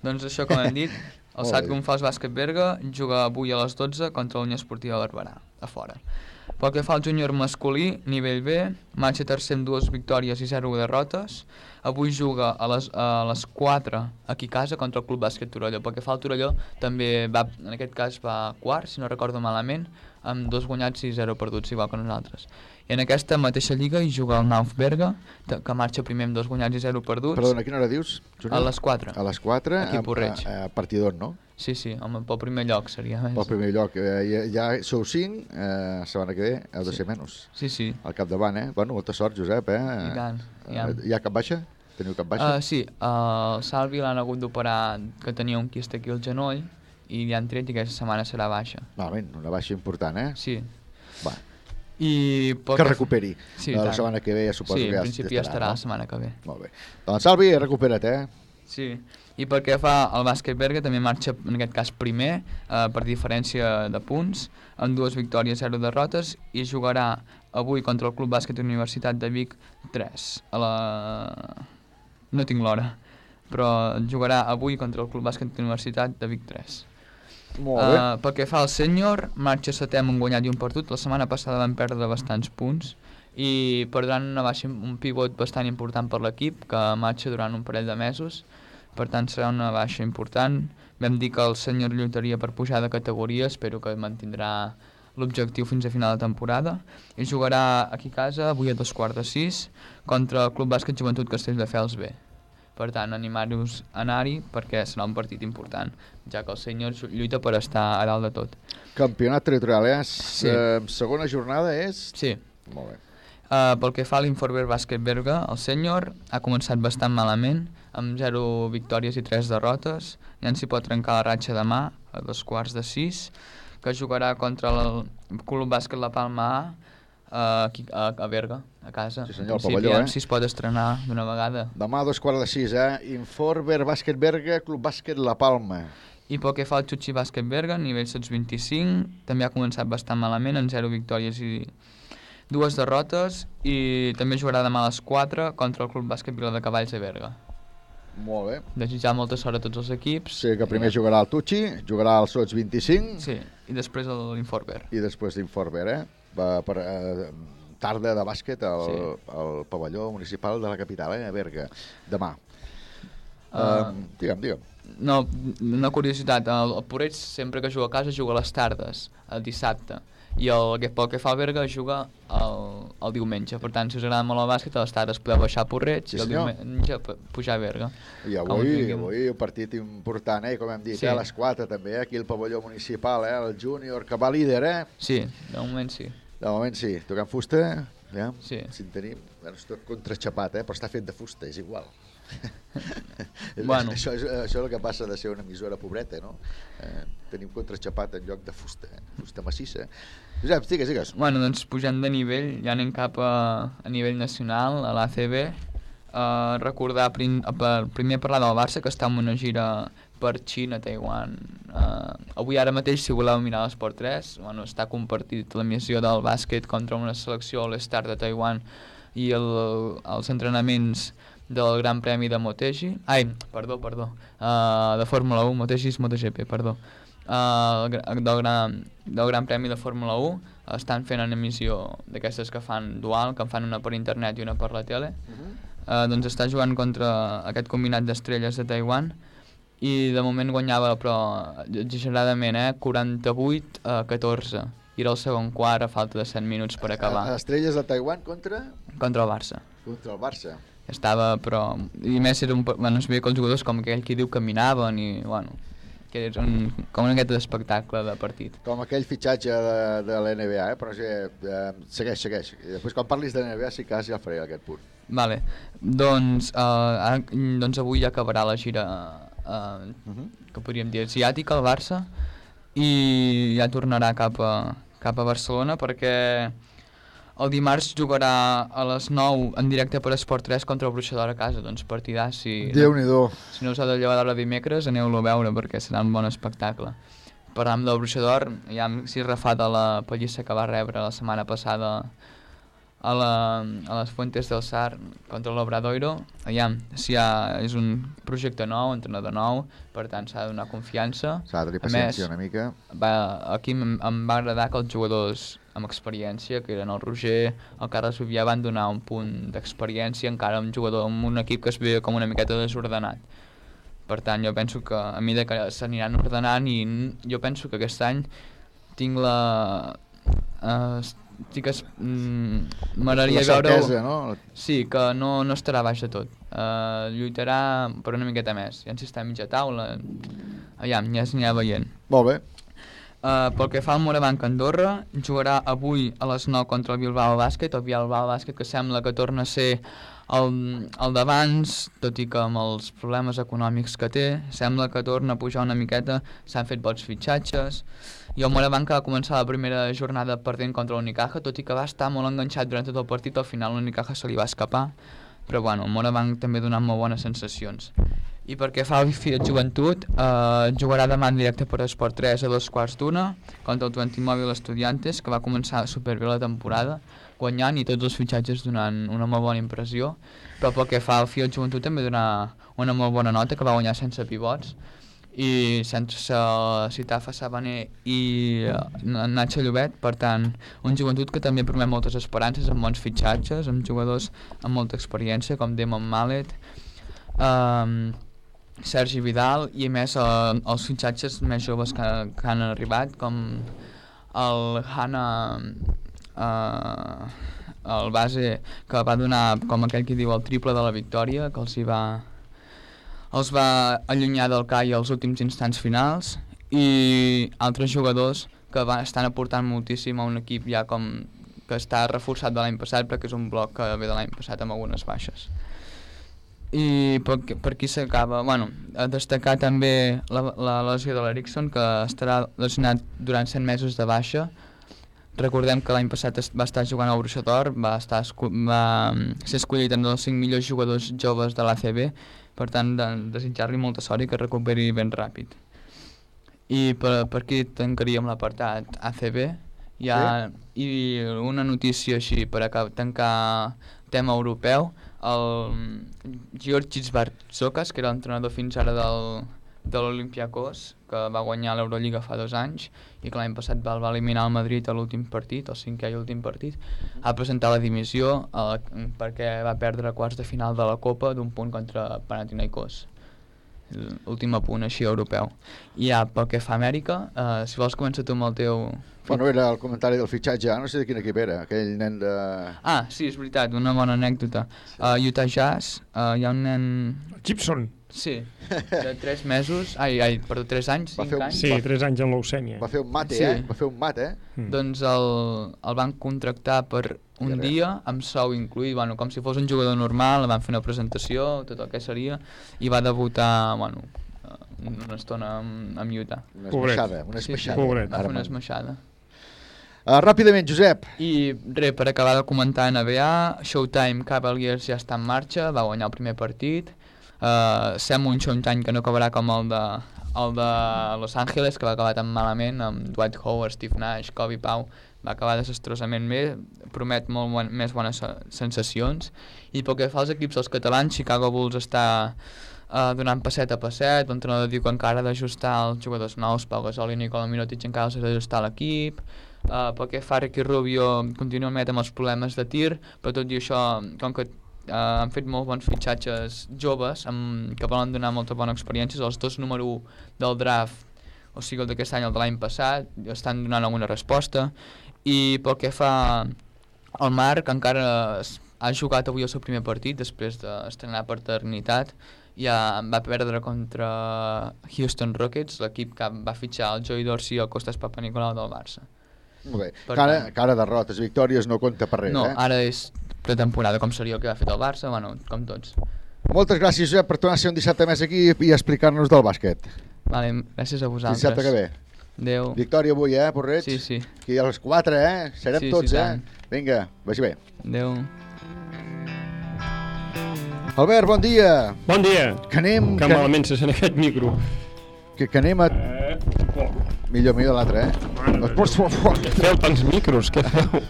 Doncs això, com hem dit, [laughs] el Sat. Gonfals Bàsquet Berga juga avui a les 12 contra la Unió Esportiva Barberà, a fora. Pel que fa al júnior masculí, nivell B, marxa tercer amb dues victòries i zero derrotes. Avui juga a les, a les 4 aquí a casa contra el Club Bàsquet Torelló. Pel que fa al Torelló, també va, en aquest cas va quart, si no recordo malament, amb dos guanyats i zero perduts, igual que nosaltres. I en aquesta mateixa lliga hi juga el Nauf Berga, te- que marxa primer amb dos guanyats i zero perduts. Perdona, a quina hora dius? A les 4. A les 4, Aquí a a, a partidon, no? Sí, sí, home, pel primer lloc seria més. Pel primer lloc, eh, ja, ja sou 5, eh, setmana que ve heu de ser menys. Sí, sí. Al capdavant, eh? Bueno, molta sort, Josep, eh? I tant, Eh, ja. Hi ha cap baixa? Teniu cap baixa? Uh, sí, uh, el Salvi l'han hagut d'operar, que tenia un quist aquí al genoll, i li han tret i aquesta setmana serà baixa. Malament, una baixa important, eh? Sí. Va. I pel Que recuperi. Sí, la tant. setmana que ve ja suposo sí, que ja en principi ja estarà no? la setmana que ve. Molt bé. Doncs Salvi, recupera't, eh? Sí, i pel que fa al bàsquet Berga també marxa en aquest cas primer eh, per diferència de punts amb dues victòries, zero derrotes i jugarà avui contra el Club Bàsquet Universitat de Vic 3 a la... no tinc l'hora però jugarà avui contra el Club Bàsquet Universitat de Vic 3 Molt bé. Uh, pel que fa al sènior, marxa setè amb un guanyat i un perdut. La setmana passada van perdre bastants punts i perdran una baixa, un pivot bastant important per l'equip que marxa durant un parell de mesos. Per tant, serà una baixa important. Vam dir que el sènior lluitaria per pujar de categoria, espero que mantindrà l'objectiu fins a final de temporada i jugarà aquí a casa avui a dos quarts de sis contra el Club Bàsquet Joventut Castelldefels B. Per tant, animar-vos a anar-hi perquè serà un partit important, ja que el senyor lluita per estar a dalt de tot. Campionat territorial, eh? Sí. Eh, segona jornada és... Sí. Molt bé. Uh, pel que fa a l'Inforber Bàsquet Berga, el senyor ha començat bastant malament, amb 0 victòries i 3 derrotes. Ja ens hi pot trencar la ratxa demà, a dos quarts de 6, que jugarà contra el Club Bàsquet La Palma A, aquí, a, a Berga, a casa. Sí, senyor, al En pavelló, eh? Si es pot estrenar d'una vegada. Demà a dos quarts de sis, eh? Inforber, Bàsquet Berga, Club Bàsquet La Palma. I pel que fa al Xuxi Bàsquet Berga, nivell 725, també ha començat bastant malament, amb 0 victòries i dues derrotes, i també jugarà demà a les 4 contra el Club Bàsquet Vila de Cavalls de Berga. Molt bé. Desitjar molta sort a tots els equips. Sí, que primer jugarà el Tucci, jugarà el Sots 25 Sí, i després l'Inforber. i després l'Inforber, eh? Va per, eh, tarda de bàsquet al, Sí. al pavelló municipal de la capital, eh? A Berga, demà. Uh, Um, digue'm, digue'm. No, una curiositat, el, el Porreig sempre que juga a casa juga a les tardes, el dissabte, i el, que- pel que fa al Berga juga el, el diumenge, per tant, si us agrada molt el bàsquet, a les tardes podeu baixar a Porreig Sí, i el senyor. diumenge pu- pujar a Berga. I avui, vingui. avui un partit important, eh? Com hem dit, Sí. eh? a les 4 també, eh? aquí al pavelló municipal, eh? El júnior que va líder, eh? Sí, de moment sí. De moment sí. Tocant fusta, ja? Sí. Si en tenim, és tot contraxapat, eh? Però està fet de fusta, és igual. [laughs] Bueno. això, és, això és el que passa de ser una emissora pobreta, no? Eh, tenim contraxapat en lloc de fusta, eh? fusta massissa. Josep, digues, digues. Bueno, doncs pujant de nivell, ja anem cap a, a nivell nacional, a l'ACB. Uh, recordar prim, per, primer parlar del Barça, que està en una gira per Xina, Taiwan. Uh, avui ara mateix, si voleu mirar l'Esport 3, bueno, està compartit la missió del bàsquet contra una selecció All-Star de Taiwan i el, els entrenaments del Gran Premi de Motegi, ai, perdó, perdó, uh, de Fórmula 1, Motegi és MotoGP, perdó, uh, del, gran, del Gran Premi de Fórmula 1 estan fent una emissió d'aquestes que fan dual, que en fan una per internet i una per la tele, uh, doncs està jugant contra aquest combinat d'estrelles de Taiwan. I de moment guanyava, però exageradament, eh, 48 a 14. I era el segon quart a falta de 7 minuts per acabar, Estrelles de Taiwan contra, contra el Barça. contra el Barça. Estava, però... I més era un... Bueno, es veia que els jugadors com aquell que diu caminaven i, bueno, que és un, com una miqueta d'espectacle de partit. Com aquell fitxatge de, de la NBA, eh? però sí, eh, segueix, segueix. I després quan parlis de la NBA sí que ja el faré aquest punt. Vale, doncs, ara, doncs avui ja acabarà la gira uh, que podríem dir asiàtica, al Barça, i ja tornarà cap a, cap a Barcelona perquè el dimarts jugarà a les 9 en directe per Esport 3 contra el Bruixador a casa, doncs partidàs, si, Déu-n'hi-do. si no us heu de llevar d'hora dimecres, aneu-lo a veure perquè serà un bon espectacle. Parlant del Bruixador, ja si refat a la pallissa que va rebre la setmana passada a, la, a les Fuentes del Sar contra l'Obradoiro, aviam, si ha, és un projecte nou, entrenador nou, per tant s'ha de donar confiança. S'ha de tenir A més, paciència una mica. va, aquí em, em va agradar que els jugadors amb experiència, que eren el Roger, el Carles Vivià, van donar un punt d'experiència encara a un jugador amb un equip que es veia com una miqueta desordenat. Per tant, jo penso que a mesura que s'aniran ordenant i jo penso que aquest any tinc la... Eh, estic es... mm, M'agradaria La veure... certesa, no? Sí, que no, no estarà baix de tot. Uh, lluitarà per una miqueta més. Ja si està a mitja taula, aviam, ja s'anirà veient. Molt bé. Uh, pel que fa al Morabanc Andorra, jugarà avui a les 9 contra el Bilbao Bàsquet, el Bilbao Bàsquet que sembla que torna a ser el, el d'abans, tot i que amb els problemes econòmics que té, sembla que torna a pujar una miqueta, s'han fet bons fitxatges, i el Morabanc va començar la primera jornada perdent contra l'Unicaja, tot i que va estar molt enganxat durant tot el partit, al final l'Unicaja se li va escapar, però bueno, el Morabanc també ha donat molt bones sensacions. I perquè fa el Fiat Joventut, eh, jugarà demà en directe per Esport 3 a dos quarts d'una contra el Twenty Mòbil Estudiantes, que va començar superbé la temporada, guanyant i tots els fitxatges donant una molt bona impressió, però pel que fa al Fiat Joventut també donar una molt bona nota, que va guanyar sense pivots, i sense citar Fa Sabaner i eh, Nacho Llobet, per tant, un joventut que també promet moltes esperances amb bons fitxatges, amb jugadors amb molta experiència, com Damon Mallet, um, Sergi Vidal i a més eh, els fitxatges més joves que, que han arribat com el Hanna eh, el base que va donar com aquell que diu el triple de la victòria que els hi va els va allunyar del CAI als últims instants finals i altres jugadors que van, estan aportant moltíssim a un equip ja com que està reforçat de l'any passat perquè és un bloc que ve de l'any passat amb algunes baixes. I per, per aquí s'acaba bueno, a destacar també la, la lesió de l'Erickson que estarà lesionat durant 100 mesos de baixa. Recordem que l'any passat va estar jugant al Bruixa d'Or va, estar, va mm, ser escollit entre els 5 millors jugadors joves de l'ACB per tant de, desitjar-li molta sort i que recuperi ben ràpid. I per, per aquí tancaríem l'apartat ACB ja, i una notícia així per acabar, tancar tema europeu. El Georgis Barzokas que era l'entrenador fins ara del, de l'Olympiakos que va guanyar l'Eurolliga fa dos anys i que l'any passat va, va eliminar el Madrid a l'últim partit, el cinquè i últim partit ha presentat la dimissió eh, perquè va perdre quarts de final de la Copa d'un punt contra Panathinaikos l'últim apunt així europeu i ja pel que fa a Amèrica eh, si vols començar tu amb el teu Bueno, era el comentari del fitxatge, ah, no sé de quin equip era, aquell nen de... Ah, sí, és veritat, una bona anècdota. Sí. Uh, Utah Jazz, uh, hi ha un nen... Gibson. Sí, [laughs] de 3 mesos, ai, ai, perdó, 3 anys, Va 5 fer un- anys. Sí, 3 anys en leucèmia. Va fer un mate, Sí. eh? Va fer un mate, eh? Mm. Doncs el, el van contractar per un res. dia amb sou incluït, bueno, com si fos un jugador normal, van fer una presentació, tot el que seria, i va debutar, bueno, eh, una estona amb, amb Utah. Una Pobret. esmaixada, una Sí, sí, esmaixada. Pobret. va fer una esmaixada. Uh, ràpidament, Josep. I res, per acabar de comentar NBA, Showtime Cavaliers ja està en marxa, va guanyar el primer partit. Uh, sembla un Showtime que no acabarà com el de, el de Los Angeles, que va acabar tan malament, amb Dwight Howard, Steve Nash, Kobe Pau, va acabar desastrosament bé, promet molt bon, més bones se- sensacions. I pel que fa als equips dels catalans, Chicago Bulls està uh, donant passet a passet, l'entrenador diu que encara ha d'ajustar els jugadors nous, Pau Gasol i Nicola Mirotic encara s'ha d'ajustar l'equip, Uh, pel que fa Ricky Rubio, continuament amb els problemes de tir, però tot i això, com que uh, han fet molt bons fitxatges joves amb, que poden donar molta bona experiència. Els dos número 1 del draft, o sigui el d'aquest any el de l'any passat, estan donant alguna resposta. I pel que fa al Marc, encara es, ha jugat avui el seu primer partit després d'estrenar per ternitat ja va perdre contra Houston Rockets, l'equip que va fitxar el Joey Dorsey i el Costas Papanicolau del Barça. Molt bé. Per Cara, tant- cara derrotes, victòries no compta per res, no, eh? ara és pretemporada, com seria el que ha fet el Barça, bueno, com tots. Moltes gràcies, Josep, per tornar a ser un dissabte més aquí i explicar-nos del bàsquet. Vale, gràcies a vosaltres. Dissabte que ve. Adéu. Victòria avui, eh, Porreig? Sí, sí. Aquí a les 4, eh? Serem Sí, sí, tots, tant. eh? Vinga, vagi bé. Adéu. Albert, bon dia. Bon dia. Que anem... Que malament se sent aquest micro. Que, que anem a... Eh, Millor, millor l'altre, eh? Mare Què feu tants micros? Què feu?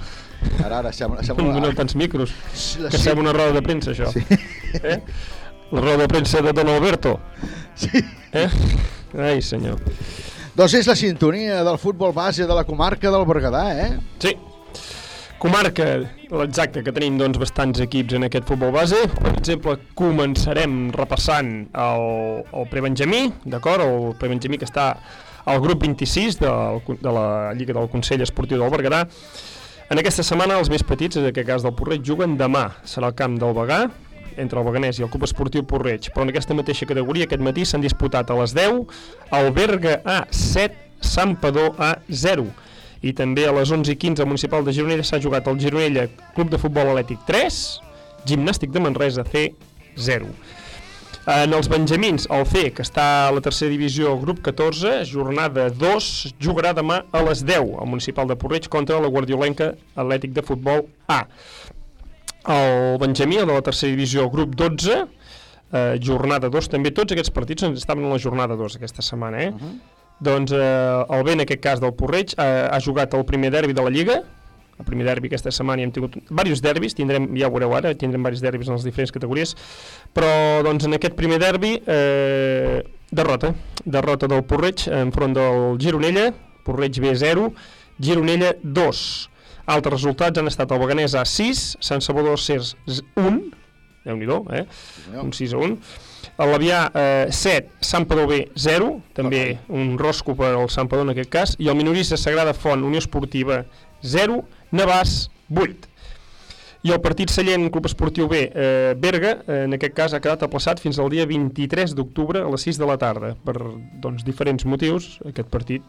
Ara, ara, sembla... Sembla... doneu tants micros? la Que sí. sembla una roda de premsa, això. Sí. Eh? La roda de premsa de Don Alberto. Sí. Eh? Ai, senyor. Doncs és la sintonia del futbol base de la comarca del Berguedà, eh? Sí. Comarca, l'exacte, que tenim doncs, bastants equips en aquest futbol base. Per exemple, començarem repassant el, el prebenjamí, d'acord? El prebenjamí que està al grup 26 del, de la Lliga del Consell Esportiu del Berguedà. En aquesta setmana els més petits, en aquest cas del Porreig, juguen demà. Serà el camp del Begà, entre el Beganès i el Club Esportiu Porreig. Però en aquesta mateixa categoria, aquest matí s'han disputat a les 10 el Berga A 7, Sampador A 0 i també a les 11 i 15 al Municipal de Gironella s'ha jugat el Gironella Club de Futbol Atlètic 3, Gimnàstic de Manresa C 0. En els Benjamins, el C, que està a la tercera divisió, grup 14, jornada 2, jugarà demà a les 10 al Municipal de Porreig contra la Guardiolenca Atlètic de Futbol A. El Benjamí, el de la tercera divisió, grup 12, eh, jornada 2, també tots aquests partits estaven en la jornada 2 aquesta setmana, eh? Uh -huh. Doncs eh, el B, en aquest cas del Porreig, eh, ha jugat el primer derbi de la Lliga, el primer derbi aquesta setmana i hem tingut diversos derbis, tindrem, ja ho veureu ara, tindrem diversos derbis en les diferents categories, però doncs en aquest primer derbi, eh, derrota, derrota del Porreig enfront del Gironella, Porreig B0, Gironella 2. Altres resultats han estat el Beganès a 6, Sant Salvador Cers 1, déu nhi eh? un 6 a 1. El Labià eh, 7, Sant Padó B 0, també un rosco per al Sant Padó en aquest cas, i el minorista Sagrada Font, Unió Esportiva 0, Navàs 8. I el partit Sallent Club Esportiu B, eh, Berga, eh, en aquest cas ha quedat aplaçat fins al dia 23 d'octubre a les 6 de la tarda. Per doncs, diferents motius, aquest partit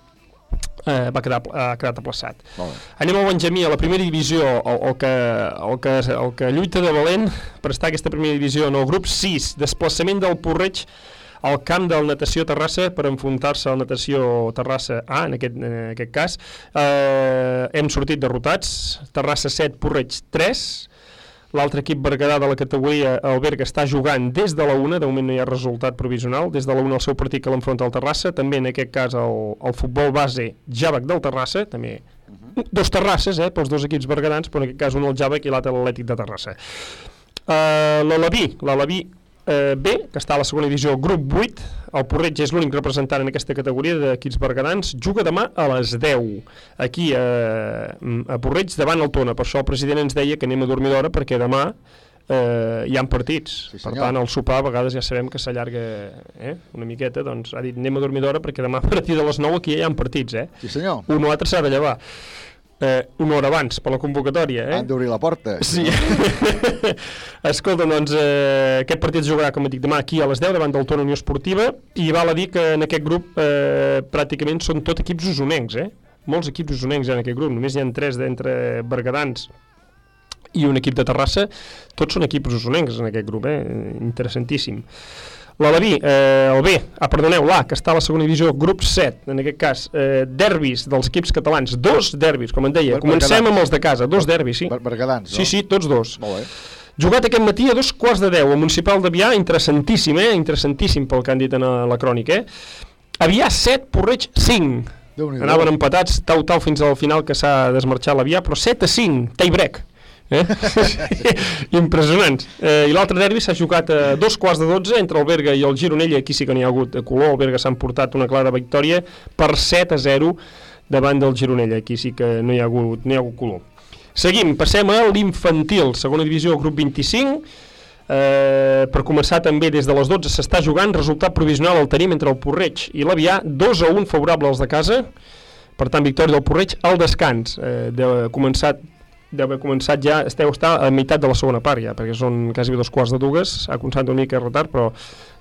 eh, va quedar, ha quedat aplaçat. Anem al Benjamí, a la primera divisió, el, el, que, el, que, el que lluita de valent per estar aquesta primera divisió en el grup 6, desplaçament del Porreig al camp del Natació Terrassa per enfrontar-se al Natació Terrassa A, en aquest, en aquest cas. Eh, hem sortit derrotats, Terrassa 7, Porreig 3, L'altre equip berguedà de la categoria, el Berga, està jugant des de la 1, de moment no hi ha resultat provisional, des de la 1 el seu partit que l'enfronta al Terrassa, també en aquest cas el, el futbol base Jàvec del Terrassa, també dos Terrasses, eh, pels dos equips berguedans, però en aquest cas un el Jàvec i l'altre l'Atlètic de Terrassa. Uh, L'Alaví, l'Alaví eh, B, que està a la segona divisió, grup 8, el Porreig és l'únic representant en aquesta categoria d'equips berguedans, juga demà a les 10, aquí a, a Porreig, davant el Tona, per això el president ens deia que anem a dormir d'hora perquè demà eh, hi ha partits, sí, per tant el sopar a vegades ja sabem que s'allarga eh, una miqueta, doncs ha dit anem a dormir d'hora perquè demà a partir de les 9 aquí ja hi ha partits, eh? Sí, senyor. Un o altre s'ha de llevar. Eh, una hora abans per la convocatòria, eh? Han d'obrir la porta. Sí. [laughs] Escolta, doncs eh, aquest partit es jugarà, com et dic, demà aquí a les 10 davant del Tona Unió Esportiva i val a dir que en aquest grup eh, pràcticament són tot equips usonencs, eh? Molts equips usonencs en aquest grup, només hi ha tres d'entre berguedans i un equip de Terrassa, tots són equips usonencs en aquest grup, eh? interessantíssim. L'Alaví, eh, el B, ah, perdoneu, l'A, que està a la segona divisió, grup 7, en aquest cas, eh, derbis dels equips catalans, dos derbis, com en deia, Ber- comencem berguedans. amb els de casa, dos derbis, sí. Ber berguedans, no? Sí, sí, tots dos. Molt bé. Jugat aquest matí a dos quarts de deu, al Municipal d'Avià, interessantíssim, eh? Interessantíssim pel que han dit en la crònica, eh? Avià 7, Porreig 5. Déu-n'hi-do. Anaven empatats tau tau fins al final que s'ha desmarxat l'Avià, però 7 a 5, tie break. Eh? [laughs] Impressionants. Eh, I l'altre derbi s'ha jugat a dos quarts de 12 entre el Berga i el Gironella, aquí sí que n'hi ha hagut color, el Berga s'ha emportat una clara victòria per 7 a 0 davant del Gironella, aquí sí que no hi ha hagut, no hi ha hagut color. Seguim, passem a l'infantil, segona divisió, grup 25, Eh, per començar també des de les 12 s'està jugant, resultat provisional el tenim entre el Porreig i l'Avià, 2 a 1 favorable als de casa, per tant victòria del Porreig al descans, eh, de començat deu haver començat ja, esteu estar a meitat de la segona part ja, perquè són quasi dos quarts de dues, ha començat una mica de retard, però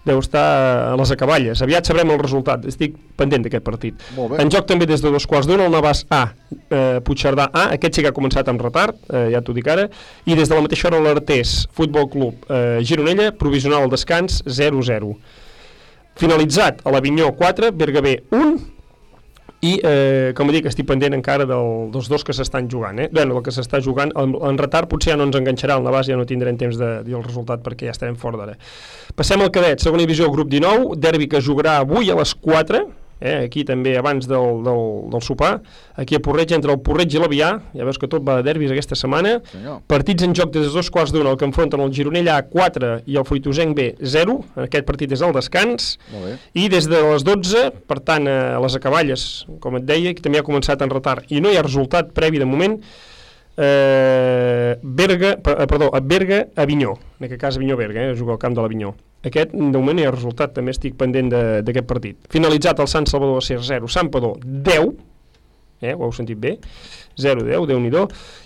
deu estar a les acaballes. Aviat sabrem el resultat, estic pendent d'aquest partit. En joc també des de dos quarts d'una, el Navàs A, eh, Puigcerdà A, aquest sí que ha començat amb retard, eh, ja t'ho dic ara, i des de la mateixa hora l'Artés, Futbol Club eh, Gironella, provisional al descans 0-0. Finalitzat a l'Avinyó 4, Berga B 1, i, eh, com dic, estic pendent encara del, dels dos que s'estan jugant. Eh? Bueno, el que s'està jugant, en, en retard potser ja no ens enganxarà el Navàs, ja no tindrem temps de dir el resultat perquè ja estarem fora d'ara. Passem al cadet, segona divisió, grup 19, derbi que jugarà avui a les 4, eh? aquí també abans del, del, del sopar, aquí a Porreig, entre el Porreig i l'Avià, ja veus que tot va de derbis aquesta setmana, Senyor. partits en joc des de dos quarts d'una, el que enfronten el Gironella A 4 i el Fruitosenc B 0, aquest partit és al descans, Molt bé. i des de les 12, per tant, a les acaballes, com et deia, que també ha començat en retard i no hi ha resultat previ de moment, eh, Berga, eh, perdó, a Berga Avinyó, en aquest cas Avinyó-Berga, eh, juga al camp de l'Avinyó. Aquest, de moment, ha resultat, també estic pendent de- d'aquest partit. Finalitzat el Sant Salvador Acer 0, Sant Padó 10, eh, ho heu sentit bé, 0-10, déu nhi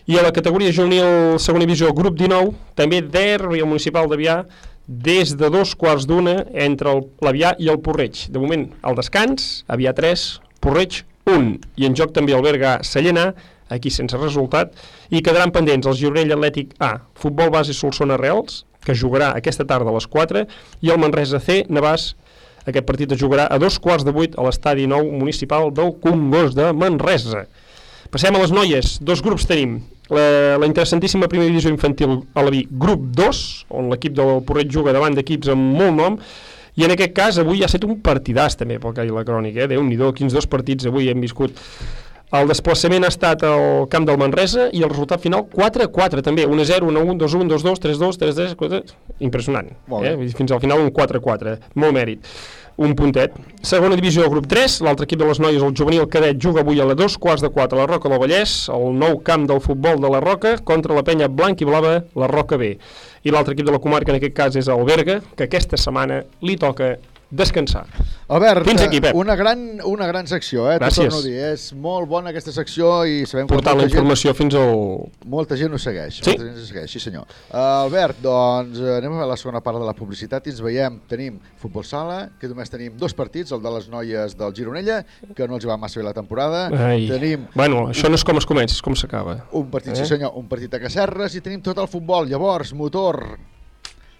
i a la categoria juvenil segona divisió, grup 19, també derbi el municipal d'Avià, des de dos quarts d'una entre el- l'Avià i el Porreig. De moment, al descans, Avià 3, Porreig 1, i en joc també el Berga Sallena, aquí sense resultat, i quedaran pendents el Gironell Atlètic A, Futbol Base Solsona Reals, que jugarà aquesta tarda a les 4, i el Manresa C, Navàs, aquest partit es jugarà a dos quarts de vuit a l'estadi nou municipal del Congost de Manresa. Passem a les noies, dos grups tenim. La, la interessantíssima primera divisió infantil a la vi, grup 2, on l'equip del Porret juga davant d'equips amb molt nom, i en aquest cas avui ha estat un partidàs també pel que ha dit la crònica, eh? Déu-n'hi-do, quins dos partits avui hem viscut. El desplaçament ha estat al camp del Manresa i el resultat final 4-4 també, 1-0, 1-1, 2-1, 2-2, 3-2, 3-3, 4... impressionant. Eh? Fins al final un 4-4, molt mèrit un puntet. Segona divisió, grup 3, l'altre equip de les noies, el juvenil cadet, juga avui a les dos quarts de 4 a la Roca del Vallès, el nou camp del futbol de la Roca, contra la penya blanc i blava, la Roca B. I l'altre equip de la comarca, en aquest cas, és el Berga, que aquesta setmana li toca descansar. Albert, Fins eh, aquí, Pep. una gran, una gran secció, eh? Gràcies. torno a dir, és molt bona aquesta secció i sabem Portar la molta gent, informació fins al... molta gent ho segueix. Sí. Molta gent ho segueix, sí senyor. Uh, Albert, doncs eh, anem a la segona part de la publicitat i ens veiem. Tenim futbol sala, que només tenim dos partits, el de les noies del Gironella, que no els va massa bé la temporada. Ai. Tenim Bueno, això no és com es comença, és com s'acaba. un partit, Eh? sí senyor, un partit a Cacerres i tenim tot el futbol. Llavors, motor...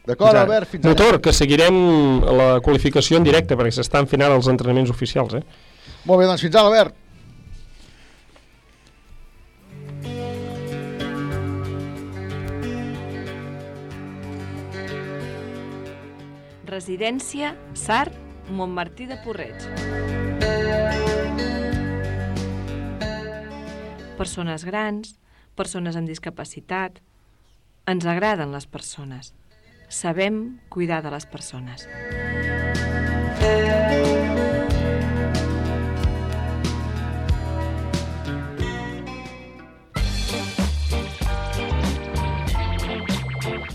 D'acord, Fins ara. Albert? Fins Motor, allà. que seguirem la qualificació en directe, perquè s'estan fent ara els entrenaments oficials, eh? Molt bé, doncs fins ara, Albert. Residència Sart, Montmartí de Porreig. Persones grans, persones amb discapacitat... Ens agraden les persones. Sabem cuidar de les persones.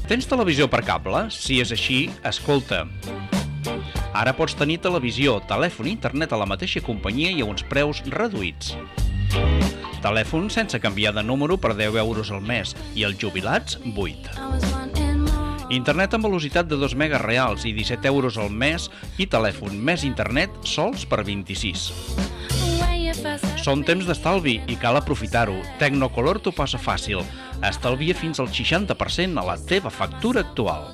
Tens televisió per cable? Si és així, escolta. Ara pots tenir televisió, telèfon i internet a la mateixa companyia i a uns preus reduïts. Telèfon sense canviar de número per 10 euros al mes i els jubilats 8. Internet amb velocitat de 2 megas reals i 17 euros al mes i telèfon més internet sols per 26. Són temps d'estalvi i cal aprofitar-ho. Tecnocolor t'ho passa fàcil. Estalvia fins al 60% a la teva factura actual.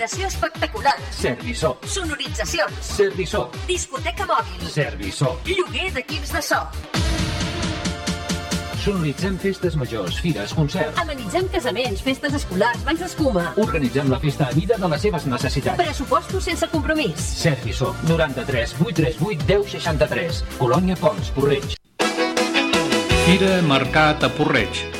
Il·luminació espectacular. Serviçó. Sonoritzacions. Serviçó. Discoteca mòbil. Serviçó. Lloguer d'equips de so. Sonoritzem festes majors, fires, concerts. Amenitzem casaments, festes escolars, banys d'escuma. Organitzem la festa a mida de les seves necessitats. Pressupostos sense compromís. Serviso 93 838 1063. Colònia Pons, Porreig. Fira Mercat a Porreig.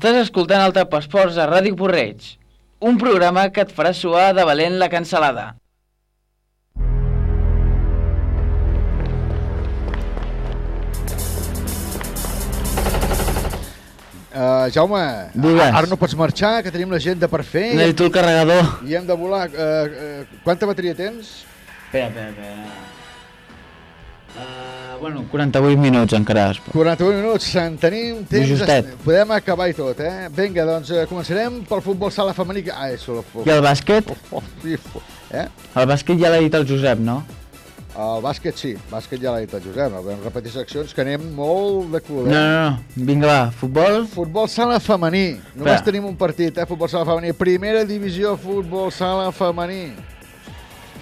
Estàs escoltant el Tap Esports a Ràdio Porreig, un programa que et farà suar de valent la cancel·lada. Uh, Jaume, Digues. ara no pots marxar, que tenim l'agenda per fer. Necessito el carregador. I hem de volar. Uh, uh, quanta bateria tens? Espera, espera, espera. Uh, bueno, 48 minuts encara. 41 minuts, en tenim temps. Justet. Podem acabar i tot, eh? Vinga, doncs uh, començarem pel futbol sala femení. Ah, és el futbol. I el bàsquet? Oh, fu- eh? El bàsquet ja l'ha dit el Josep, no? El bàsquet sí, bàsquet ja l'ha dit el Josep. Vam repetir seccions que anem molt de cul, No, eh? no, no. Vinga, va. Futbol? Futbol sala femení. Només Espera. tenim un partit, eh? Futbol sala femení. Primera divisió, futbol sala femení.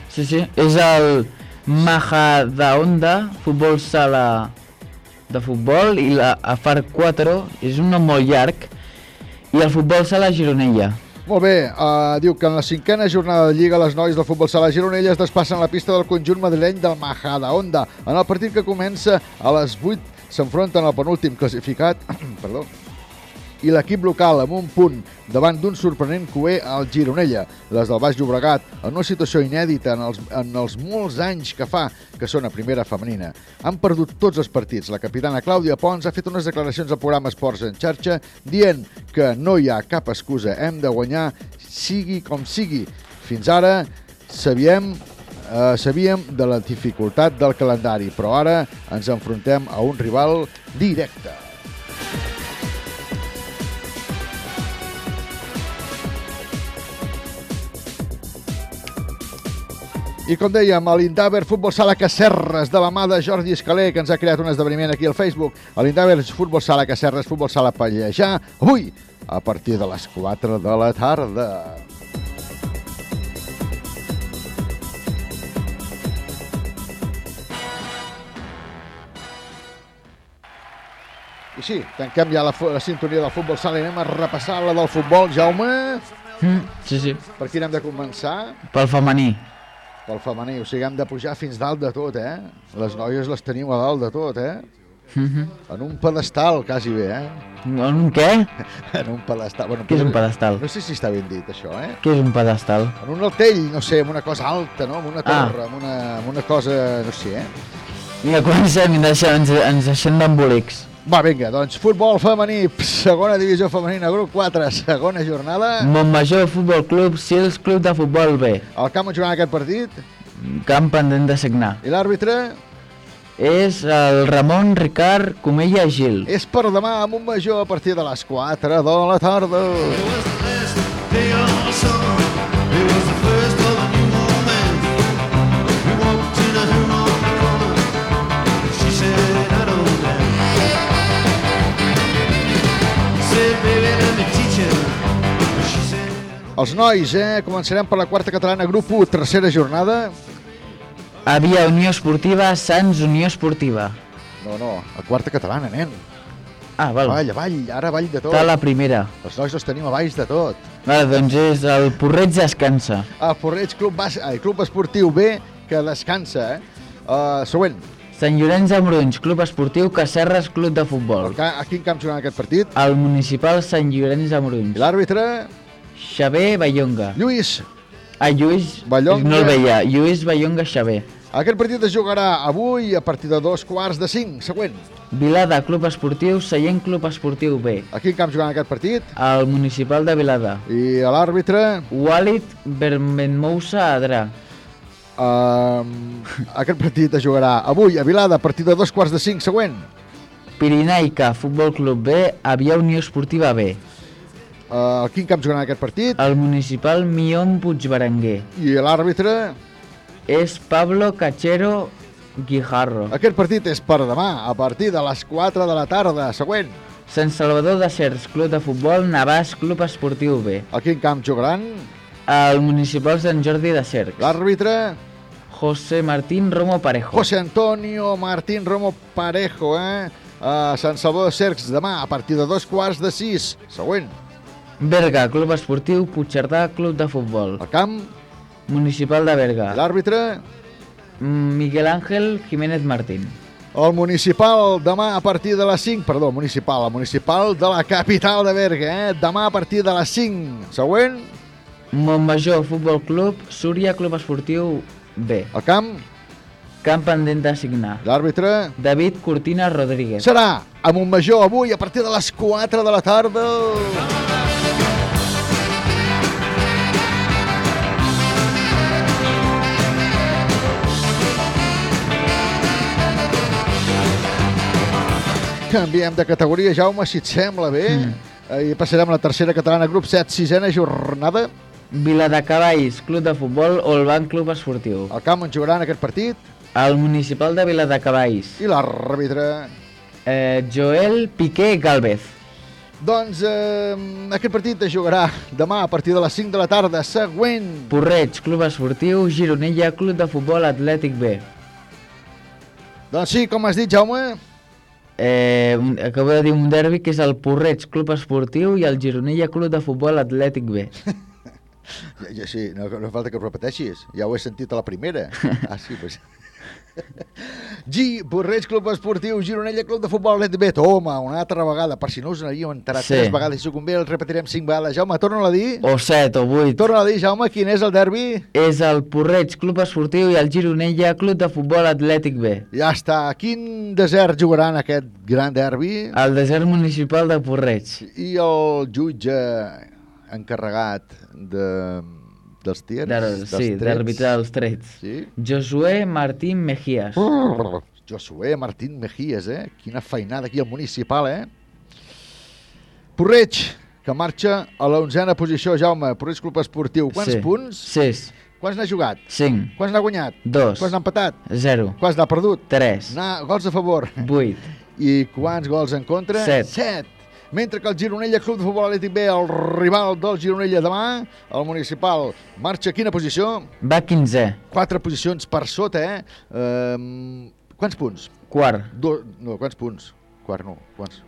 Sí, sí. És el Majadahonda, futbol sala de futbol, i la Afar 4, és un nom molt llarg, i el futbol sala Gironella. Molt bé, uh, diu que en la cinquena jornada de Lliga les nois del futbol sala Gironella es despassen la pista del conjunt madrileny del Majadahonda. En el partit que comença a les 8 s'enfronten al penúltim classificat [clears throat] perdó, i l'equip local amb un punt davant d'un sorprenent cué al Gironella. Les del Baix Llobregat, en una situació inèdita en els, en els molts anys que fa que són a primera femenina. Han perdut tots els partits. La capitana Clàudia Pons ha fet unes declaracions al programa Esports en xarxa dient que no hi ha cap excusa, hem de guanyar sigui com sigui. Fins ara sabíem eh, sabíem de la dificultat del calendari, però ara ens enfrontem a un rival directe. I com dèiem, a l'Indaver Futbol Sala Cacerres de la mà de Jordi Escalé, que ens ha creat un esdeveniment aquí al Facebook. A l'Indaver Futbol Sala Cacerres, Futbol Sala Pallejà, avui, a partir de les 4 de la tarda. I sí, tanquem ja la, la sintonia del futbol sala i anem a repassar la del futbol, Jaume. Mm, sí, sí. Per quin hem de començar? Pel femení. Pel femení, o sigui, hem de pujar fins dalt de tot, eh? Les noies les teniu a dalt de tot, eh? Mhm. En un pedestal, quasi bé, eh? En un què? [laughs] en un pedestal. Bueno, Què és un pedestal? No sé si està ben dit, això, eh? Què és un pedestal? En un altell, no sé, en una cosa alta, no? En una Ah. torre, en, una, en una cosa, no sé, eh? Vinga, comencem i ens, ens deixem d'embolics. Va, vinga, doncs futbol femení, segona divisió femenina, grup 4, segona jornada. Montmajor Futbol Club, Sils Club de Futbol B. El camp on jugaran aquest partit? Camp pendent de signar. I l'àrbitre? És el Ramon Ricard Comella Gil. És per demà a Montmajor a partir de les 4 de la tarda. Day of the Els nois, eh? Començarem per la quarta catalana, grup 1, tercera jornada. Havia Unió Esportiva, Sants Unió Esportiva. No, no, a quarta catalana, nen. Ah, val. Avall, avall, ara avall de tot. Està la primera. Els nois els tenim a baix de tot. Vale, doncs és el Porreig descansa. El Porreig Club, Bas... ai, Club Esportiu B, que descansa, eh? Uh, següent. Sant Llorenç de Morunys, Club Esportiu Cacerres Club de Futbol. A quin camp jugaran aquest partit? El municipal Sant Llorenç de Morunys. L'àrbitre? Xavier Ballonga. Lluís. Ah, Lluís... Ballonga. No el veia. Lluís Ballonga Xavier. Aquest partit es jugarà avui a partir de dos quarts de cinc. Següent. Vilada, Club Esportiu, Seient Club Esportiu B. A quin camp jugaran aquest partit? El municipal de Vilada. I a l'àrbitre? Walid Bermenmoussa Adra. Um, aquest partit es jugarà avui a Vilada a partir de dos quarts de cinc. Següent. Pirinaica, Futbol Club B, Avià Unió Esportiva B. Uh, quin camp jugarà aquest partit? El municipal Mion Puigberenguer. I l'àrbitre? És Pablo Cachero Guijarro. Aquest partit és per demà, a partir de les 4 de la tarda. Següent. Sant Salvador de Cercs, Club de Futbol, Navàs, Club Esportiu B. A quin camp jugaran? El municipal Sant Jordi de Cercs. L'àrbitre? José Martín Romo Parejo. José Antonio Martín Romo Parejo, eh? A Sant Salvador de Cercs, demà, a partir de dos quarts de sis. Següent. Berga, Club Esportiu, Puigcerdà, Club de Futbol. El camp? Municipal de Berga. L'àrbitre? Miguel Ángel Jiménez Martín. El municipal demà a partir de les 5, perdó, municipal, el municipal de la capital de Berga, eh? Demà a partir de les 5. Següent. Montmajor Futbol Club, Súria Club Esportiu B. El camp? Camp pendent d'assignar. L'àrbitre? David Cortina Rodríguez. Serà a Montmajor avui a partir de les 4 de la tarda. Canviem de categoria, Jaume, si et sembla bé. Mm. I passarem a la tercera catalana, grup 7, sisena jornada. Viladecavalls, Club de Futbol, Olban Club Esportiu. El camp on jugaran aquest partit? El municipal de Viladecavalls. I l'àrbitre? Eh, Joel Piqué Galvez. Doncs eh, aquest partit es jugarà demà a partir de les 5 de la tarda. Següent. Porreig, Club Esportiu, Gironella, Club de Futbol Atlètic B. Doncs sí, com has dit, Jaume? Eh, un- acabo de dir un derbi que és el Porreig Club Esportiu i el Gironella Club de Futbol Atlètic B. [laughs] Ja, ja, sí, no, no falta que ho repeteixis. Ja ho he sentit a la primera. [laughs] Ah, sí, doncs... G, Borreig Club Esportiu, Gironella Club de Futbol B. Toma, una altra vegada, per si no us n'havíem enterat Sí. tres vegades, si convé el repetirem cinc vegades. Jaume, torna a dir. O 7 o 8. Torna a dir, Jaume, quin és el derbi? És el Porreig Club Esportiu i el Gironella Club de Futbol Atlètic B. Ja està. Quin desert jugaran aquest gran derbi? El desert municipal de Porreig. I el jutge encarregat de, dels tirs? De, dels sí, d'arbitrar els trets. Sí? Josué Martín Mejías. Josué Martín Mejías, eh? Quina feinada aquí al municipal, eh? Porreig, que marxa a la onzena posició, Jaume. Porreig Club Esportiu. Quants Sí. punts? Sis. Quants n'ha jugat? 5. Quants n'ha guanyat? Dos. Quants n'ha empatat? 0. Quants n'ha perdut? 3. N'ha gols a favor? 8. I quants gols en contra? Set. 7. Mentre que el Gironella Club de Futbol Atlètic B, el rival del Gironella demà, el municipal, marxa a quina posició? Va 15è. Quatre posicions per sota, eh? Um, quants punts? Quart. Do, no, quants punts? Quart no, quants?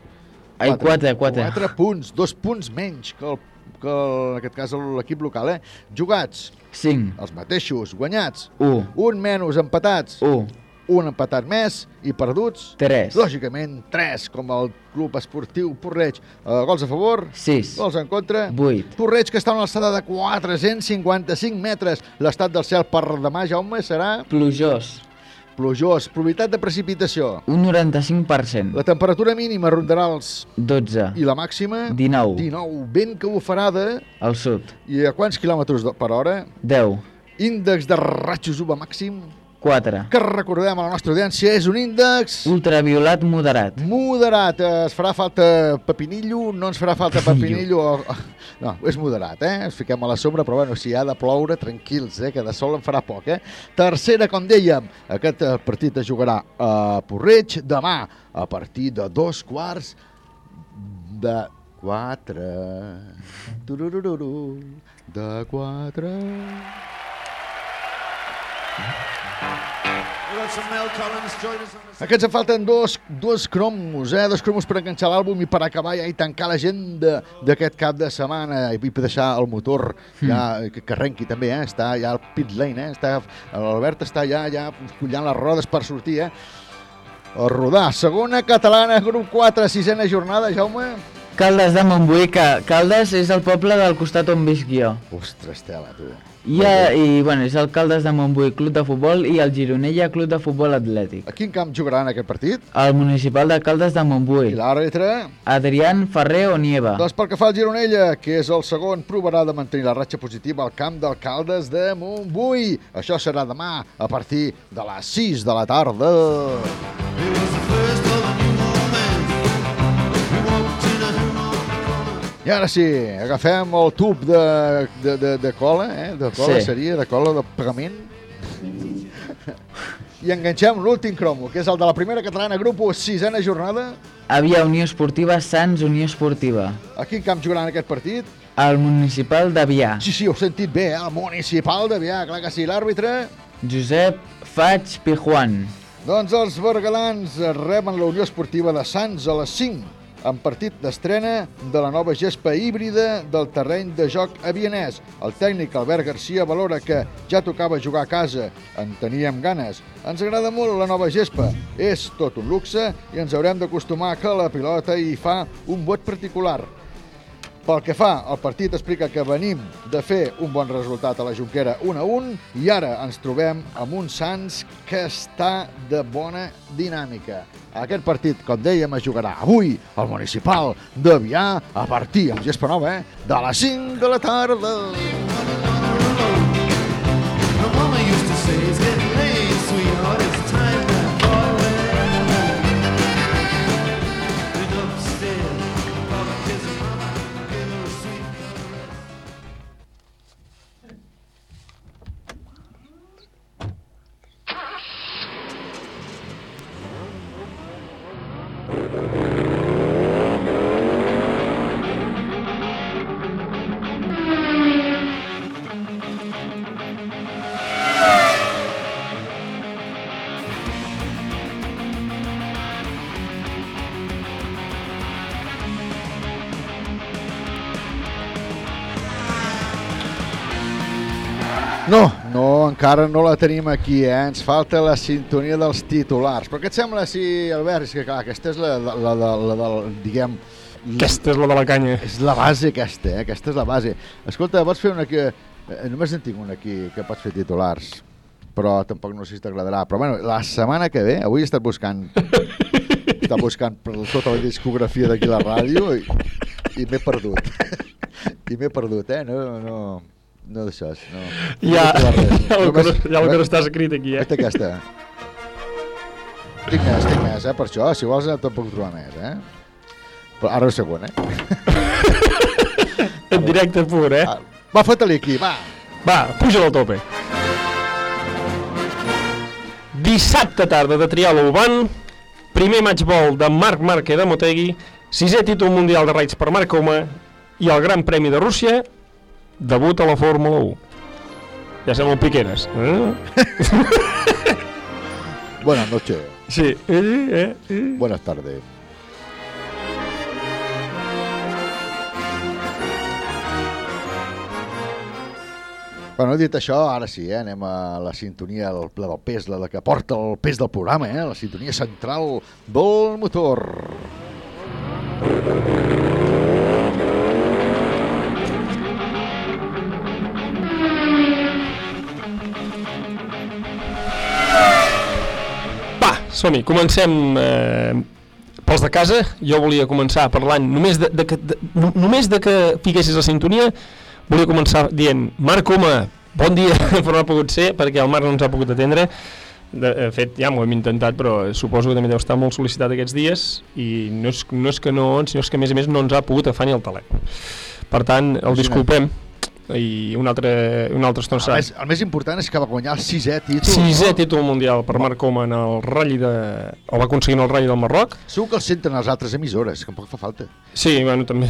Ai, quatre, quatre. Quatre punts, dos punts menys que, el, que el, en aquest cas l'equip local, eh? Jugats, 5. els mateixos, guanyats, 1. un menys, empatats, 1. Un empatat més i perduts, 3. lògicament 3, com el club esportiu Porreig. Uh, gols a favor, 6. gols en contra, 8. Porreig, que està a una alçada de 455 metres. L'estat del cel per demà, Jaume, serà Plujós. plujós. Probabilitat de precipitació. Un 95%. La temperatura mínima rondarà els... 12. I la màxima? 19. 19. Vent que bufarada. Al sud. I a quants quilòmetres per hora? 10. Índex de ratxos UVA màxim, 4. que recordem a la nostra audiència, és un índex Ultraviolat moderat. moderat. Es farà falta pepinillo, no ens farà falta pepinillo. o- [laughs] No, és moderat, eh? Ens fiquem a la sombra, però bueno, si ha de ploure, tranquils, eh? Que de sol en farà poc, eh? Tercera, com dèiem, aquest eh, partit es jugarà a Porreig demà a partir de dos quarts de quatre. Turururu, de quatre. Aquests en falten dos, dos cromos, eh? dos cromos per enganxar l'àlbum i per acabar ja i tancar l'agenda d'aquest cap de setmana i per deixar el motor ja, que, que arrenqui també, eh? està ja al pit lane, eh? està, l'Albert està ja, ja collant les rodes per sortir, eh? a rodar. Segona catalana, grup 4, sisena jornada, Jaume. Caldes de Montbui, que Caldes és el poble del costat on visc jo. Ostres, tela, tu. I, a, i bueno, és el Caldes de Montbui Club de Futbol i el Gironella Club de Futbol Atlètic. A quin camp jugaran aquest partit? El municipal de Caldes de Montbui. I l'àrbitre? Adrián Ferrer Onieva. Doncs pel que fa al Gironella, que és el segon, provarà de mantenir la ratxa positiva al camp d'alcaldes de Montbui. Això serà demà a partir de les 6 de la tarda. I ara sí, agafem el tub de, de, de, de cola, eh? De cola Sí. seria, de cola de pagament. I enganxem l'últim cromo, que és el de la primera catalana, grup 1, sisena jornada. Havia Unió Esportiva, Sants Unió Esportiva. A quin camp jugaran aquest partit? El municipal d'Avià. Sí, sí, ho he sentit bé, eh? el municipal d'Avià, clar que sí, l'àrbitre. Josep Faig Pijuan. Doncs els bergadans reben la Unió Esportiva de Sants a les 5 en partit d'estrena de la nova gespa híbrida del terreny de joc avianès. El tècnic Albert Garcia valora que ja tocava jugar a casa, en teníem ganes. Ens agrada molt la nova gespa, és tot un luxe i ens haurem d'acostumar que la pilota hi fa un vot particular. Pel que fa al partit, explica que venim de fer un bon resultat a la Junquera 1 a 1 i ara ens trobem amb un Sants que està de bona dinàmica. Aquest partit, com dèiem, es jugarà avui al municipal d'Avià a partir, amb gespa nova, eh, de les 5 de la tarda. Encara no la tenim aquí, eh? Ens falta la sintonia dels titulars. Però què et sembla si, Albert, és que clar, aquesta és la, la, la, la, la del, diguem... Aquesta és la de la canya. És la base aquesta, eh? Aquesta és la base. Escolta, pots fer una que... eh, Només en tinc una aquí que pots fer titulars, però tampoc no sé si t'agradarà. Però bueno, la setmana que ve, avui he estat buscant... he estat buscant per tota la discografia d'aquí la ràdio i, i m'he perdut. [laughs] I m'he perdut, eh? No, no, no d'això. No, Ja, no ja el Només- ja el que no està escrit aquí, eh? Aquesta, aquesta. Tinc més, tinc més, eh, per això. Si vols, te'n puc trobar més, eh? Però ara el segon, eh? En directe pur, eh? Va, fota-li aquí, va. Va, puja al tope. Dissabte tarda de trial Uban, primer matchball de Marc Márquez de Motegi, sisè títol mundial de raids per Marc Coma i el Gran Premi de Rússia, debut a la Fórmula 1. Ja som piqueres. Eh? [laughs] Buenas noches. Sí. Eh, eh, Buenas tardes. Bueno, dit això, ara sí, eh, anem a la sintonia, el, la del pes, la, la que porta el pes del programa, eh, la sintonia central del motor. Som-hi, comencem eh, pels de casa. Jo volia començar parlant, només de, de, que, de, no- només de que fiquessis la sintonia, volia començar dient, Marc Coma, bon dia, [laughs] però no ha pogut ser perquè el Marc no ens ha pogut atendre. De, de fet, ja m'ho hem intentat, però suposo que també deu estar molt sol·licitat aquests dies i no és, no és que no, sinó és que a més a més no ens ha pogut afanyar el telèfon. Per tant, el disculpem i una altra, una altra estona El serà. més, el més important és que va guanyar el sisè títol. Sisè no? títol mundial per Marc Coma en el ratll de... o va aconseguir en el ratll del Marroc. Segur que el senten les altres emissores, que tampoc fa falta. Sí, bueno, també.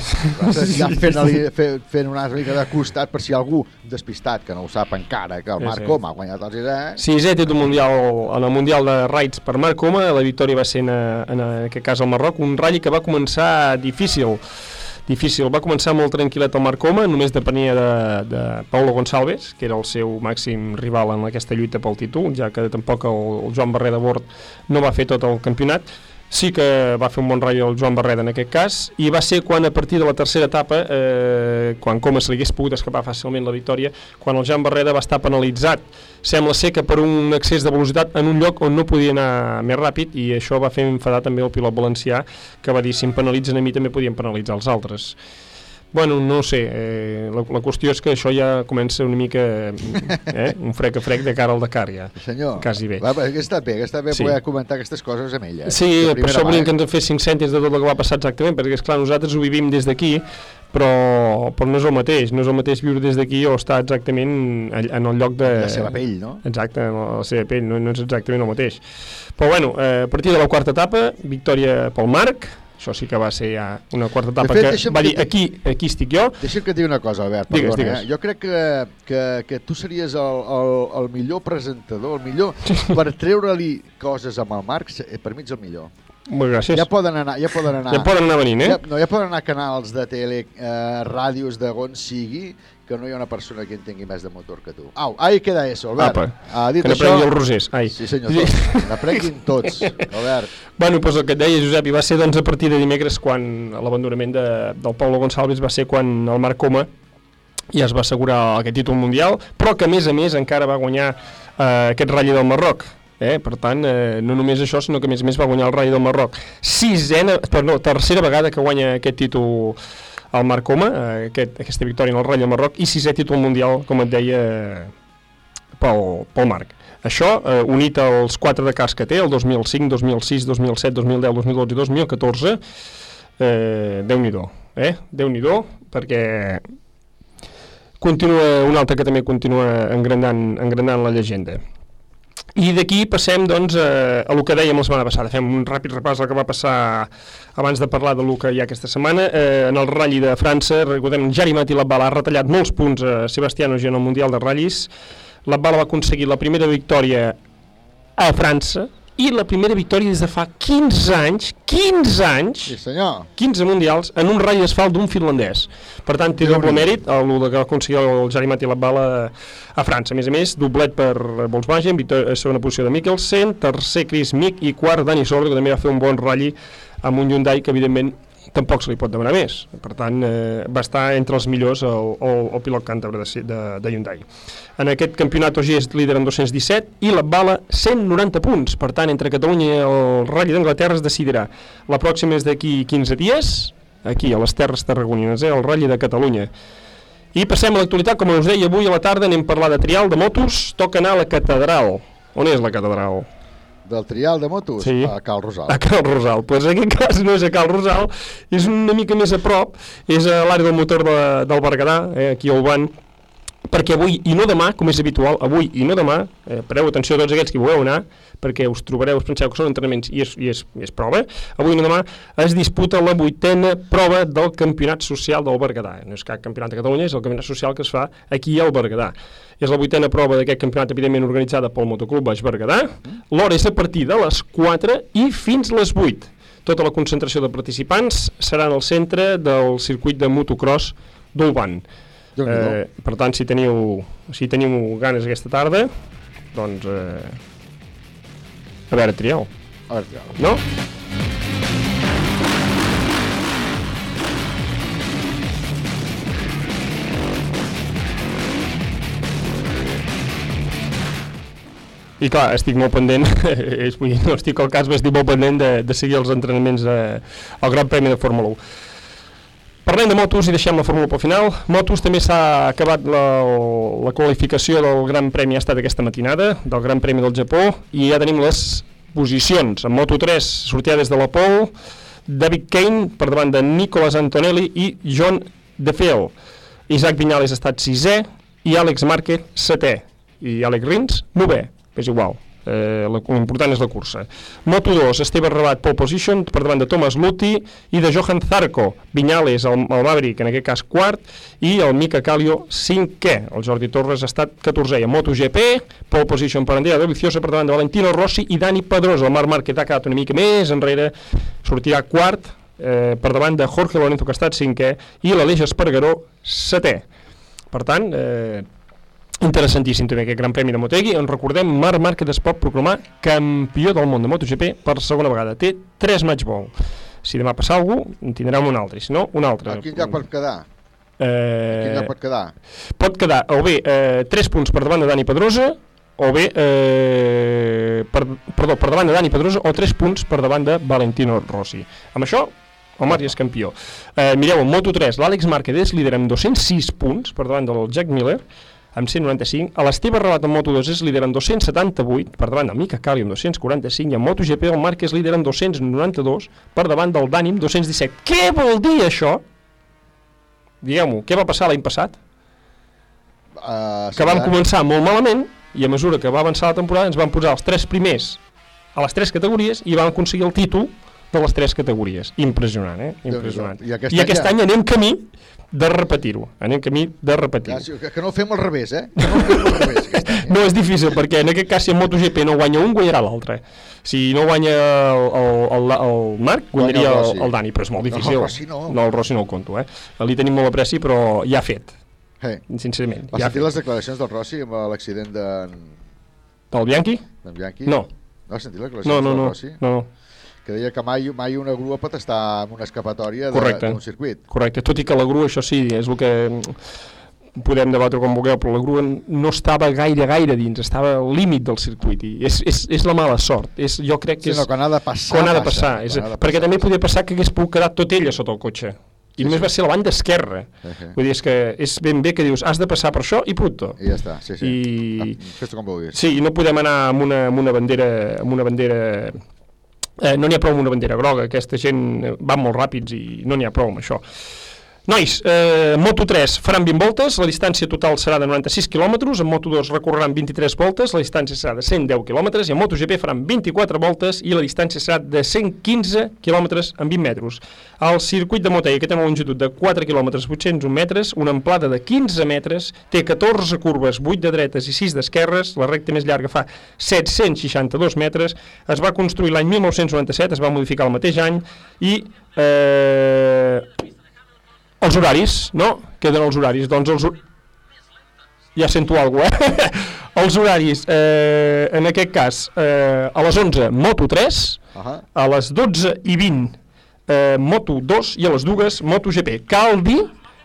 Ja fent, fent, fent una mica de costat per si algú despistat, que no ho sap encara, que el Sí, Marc sí. Coma ha guanyat el sisè. Sisè títol mundial en el Mundial de Raids per Marc Coma, la victòria va ser en, en, en aquest cas al Marroc, un ratll que va començar difícil, difícil. Va començar molt tranquil·let el Marc Coma, només depenia de, de Paulo Gonçalves, que era el seu màxim rival en aquesta lluita pel títol, ja que tampoc el, el Joan Barrer de Bord no va fer tot el campionat, sí que va fer un bon ratll el Joan Barreda en aquest cas, i va ser quan a partir de la tercera etapa, eh, quan Coma se li hagués pogut escapar fàcilment la victòria, quan el Joan Barreda va estar penalitzat. Sembla ser que per un excés de velocitat en un lloc on no podia anar més ràpid, i això va fer enfadar també el pilot valencià, que va dir, si em penalitzen a mi també podien penalitzar els altres. Bueno, no sé, eh, la, la qüestió és que això ja comença una mica eh, [laughs] un frec a frec de cara al Dakar ja, Senyor, quasi bé. Va, hauria estat bé, hauria estat bé Sí. poder comentar aquestes coses amb ella. Sí, de per això volíem eh? que ens en fes 5 cèntims de tot el que va passar exactament, perquè és clar, nosaltres ho vivim des d'aquí, però, però no és el mateix, no és el mateix viure des d'aquí o estar exactament en el lloc de... La seva pell, no? Exacte, en la seva pell, no, no és exactament el mateix. Però bueno, eh, a partir de la quarta etapa, victòria pel Marc, això sí que va ser ja una quarta etapa fet, que va que dir, te- aquí, aquí estic jo, Deixa'm que et digui una cosa, Albert, Digues, perdona. digues. Eh? Jo crec que, que, que tu series el, el, el millor presentador, el millor [laughs] per treure-li coses amb el Marc, se- per mi ets el millor. Molt gràcies. Ja poden anar, ja poden anar. Ja poden anar venint, eh? Ja, no, ja poden anar canals de tele, eh, ràdios de on sigui, que no hi ha una persona que entengui més de motor que tu. Au, ahí queda eso, Albert. Apa, Ah, dit que n'aprengui el Rosés. Ai. Sí, senyor, tots. N'aprenguin tots, Albert. Bueno, doncs el que et deia, Josep, i va ser doncs, a partir de dimecres quan l'abandonament de, del Paulo Gonçalves va ser quan el Marc Coma ja es va assegurar aquest títol mundial, però que a més a més encara va guanyar eh, aquest ratll del Marroc. Eh? Per tant, eh, no només això, sinó que a més a més va guanyar el ratll del Marroc. Sisena, perdó, tercera vegada que guanya aquest títol el Marc Coma, eh, aquest, aquesta victòria en el ratll del Marroc, i sisè títol mundial, com et deia, pel, pel Marc. Això, eh, unit als quatre de cas que té, el 2005, 2006, 2007, 2010, 2012 i 2014, eh, Déu-n'hi-do, eh? Déu-n'hi-do, perquè continua un altre que també continua engrandant, engrandant la llegenda. I d'aquí passem doncs, a, a el que dèiem la setmana passada. Fem un ràpid repàs del que va passar abans de parlar de lo que hi ha aquesta setmana. Eh, en el ratll de França, recordem, Jari Mati Labbala ha retallat molts punts a Sebastiano Ogier en el Mundial de Ratllis. Labbala va aconseguir la primera victòria a França i la primera victòria des de fa 15 anys, 15 anys, sí, senyor. 15 mundials, en un ratll d'asfalt d'un finlandès. Per tant, té doble mèrit el que va aconseguir el Jari Mati Labbala a França. A més a més, doblet per Volkswagen, victòria, segona posició de Mikkelsen, tercer Chris Mick i quart Dani Sordo, que també va fer un bon ratll amb un Hyundai que, evidentment, tampoc se li pot demanar més. Per tant, eh, va estar entre els millors el, el, el pilot càntabre de, de, de Hyundai. En aquest campionat OG és líder amb 217 i la bala 190 punts. Per tant, entre Catalunya i el Rally d'Anglaterra es decidirà. La pròxima és d'aquí 15 dies, aquí a les Terres Tarragonines, eh, el Rally de Catalunya. I passem a l'actualitat, com us deia, avui a la tarda anem a parlar de trial, de motos, toca anar a la catedral. On és la catedral? Del trial de motos Sí. a Cal Rosal. A Cal Rosal. Pues en aquest cas no és a Cal Rosal, és una mica més a prop, és a l'àrea del motor de, del Berguedà, eh, aquí a Uban, perquè avui i no demà, com és habitual, avui i no demà, eh, pareu atenció a tots aquells que voleu anar, perquè us trobareu, us penseu que són entrenaments i és, i és, i és prova, avui i no demà es disputa la vuitena prova del Campionat Social del Berguedà. No és cap campionat de Catalunya, és el campionat social que es fa aquí al Berguedà. És la vuitena prova d'aquest campionat, evidentment, organitzada pel Motoclub Baix Berguedà. L'hora és a partir de les 4 i fins les 8. Tota la concentració de participants serà en el centre del circuit de motocross d'Ulban. Eh, per tant, si teniu, si teniu ganes aquesta tarda, doncs... Eh, a veure, trieu. A veure, trieu. No? I clar, estic molt pendent, [laughs] és, no estic al cas, però estic molt pendent de, de seguir els entrenaments de, al Gran Premi de Fórmula 1. Parlem de motos i deixem la Fórmula 1 pel final. Motos també s'ha acabat la, la qualificació del Gran Premi, ha estat aquesta matinada, del Gran Premi del Japó, i ja tenim les posicions. En Moto 3 sortia des de la pole, David Kane per davant de Nicolas Antonelli i John DeFeo. Isaac Viñales ha estat sisè i Àlex Márquez setè. I Àlex Rins novè. És igual. Eh, L'important és la cursa. Moto 2, Esteve Rabat pole position per davant de Thomas Luthi i de Johan Zarco. Viñales, el, el Maverick, en aquest cas quart, i el Mika Kallio cinquè. El Jordi Torres ha estat 14è. MotoGP, pole position per Andrea Dovizioso per davant de Valentino Rossi i Dani Pedrosa. El Marc Márquez ha quedat una mica més enrere, sortirà quart eh, per davant de Jorge Lorenzo que ha estat cinquè i l'Aleix Espargaró setè. Per tant, eh, Interessantíssim també aquest Gran Premi de Motegi, on recordem Marc Márquez es pot proclamar campió del món de MotoGP per segona vegada. Té 3 match ball. Si demà passa cosa, en tindrem un altre, si no, un altre. A quin lloc pot quedar? Eh, A quin lloc pot quedar? pot quedar o bé eh, 3 punts per davant de Dani Pedrosa o bé eh, per, perdó, per davant de Dani Pedrosa o 3 punts per davant de Valentino Rossi. Amb això, el Marc ja és campió. Eh, mireu, en Moto3, l'Àlex Márquez és líder amb 206 punts per davant del Jack Miller, amb 195. A l'Esteve Relat en Moto2 és líder amb 278 per davant del Mika Kali amb 245 i en MotoGP el Marc és líder amb 292 per davant del Dani amb 217. Què vol dir això? Digueu-m'ho, què va passar l'any passat? Uh, que vam començar molt malament i a mesura que va avançar la temporada ens van posar els tres primers a les tres categories i vam aconseguir el títol de les tres categories. Impressionant, eh? Impressionant. I aquest I any aquest ja- any anem camí de repetir-ho. Anem camí de repetir-ho. Ja, que, que no ho fem al revés, eh? Que no ho fem al revés. any. No és difícil, perquè en aquest cas si en MotoGP no guanya un, guanyarà l'altre. Si no guanya el, el, el, el Marc, Guanya guanyaria el el, el, Dani, però és molt No, difícil. el Rossi no. No, el Rossi no el conto, eh? Li tenim molt apreci, però ja ha fet. Hey. Sincerament. Vas ja sentir les declaracions del Rossi amb l'accident d'en Del Bianchi? d'en Bianchi? No. No has sentit les No, declaracions no, del no, Rossi? no, no. Que deia que mai, mai una grua pot estar en una escapatòria d'un circuit. Correcte, tot i que la grua, això sí, és el que podem debatre com vulgueu, però la grua no estava gaire, gaire dins, estava al límit del circuit, i és, és, és la mala sort. És, jo crec que Sí, és... no, quan ha de passar, Quan ha de passa, passar, és, quan ha de perquè també podia passar que hagués pogut quedar tot ella sota el cotxe. I només va ser la banda esquerra. Uh-huh. Vull dir, és que és ben bé que dius, has de passar per això i punto. I ja està, sí, sí. I... Ah, Fes-t'ho com vulguis. Sí, i no podem anar amb una, amb una bandera... Amb una bandera eh, no n'hi ha prou amb una bandera groga, aquesta gent eh, va molt ràpids i no n'hi ha prou amb això. Nois, eh, Moto3 faran 20 voltes, la distància total serà de 96 km, en Moto2 recorreran 23 voltes, la distància serà de 110 km, i en MotoGP faran 24 voltes i la distància serà de 115 km en 20 metres. El circuit de Motegi, que té una longitud de 4 km 801 metres, una amplada de 15 metres, té 14 curves, 8 de dretes i 6 d'esquerres, la recta més llarga fa 762 metres, es va construir l'any 1997, es va modificar el mateix any, i eh, els horaris, no? Queden els horaris. Doncs els... Ja sento alguna cosa, eh? [laughs] els horaris, eh, en aquest cas, eh, a les 11, Moto 3, Ahà. a les 12 i 20, eh, Moto 2 i a les dues, Moto GP. Cal dir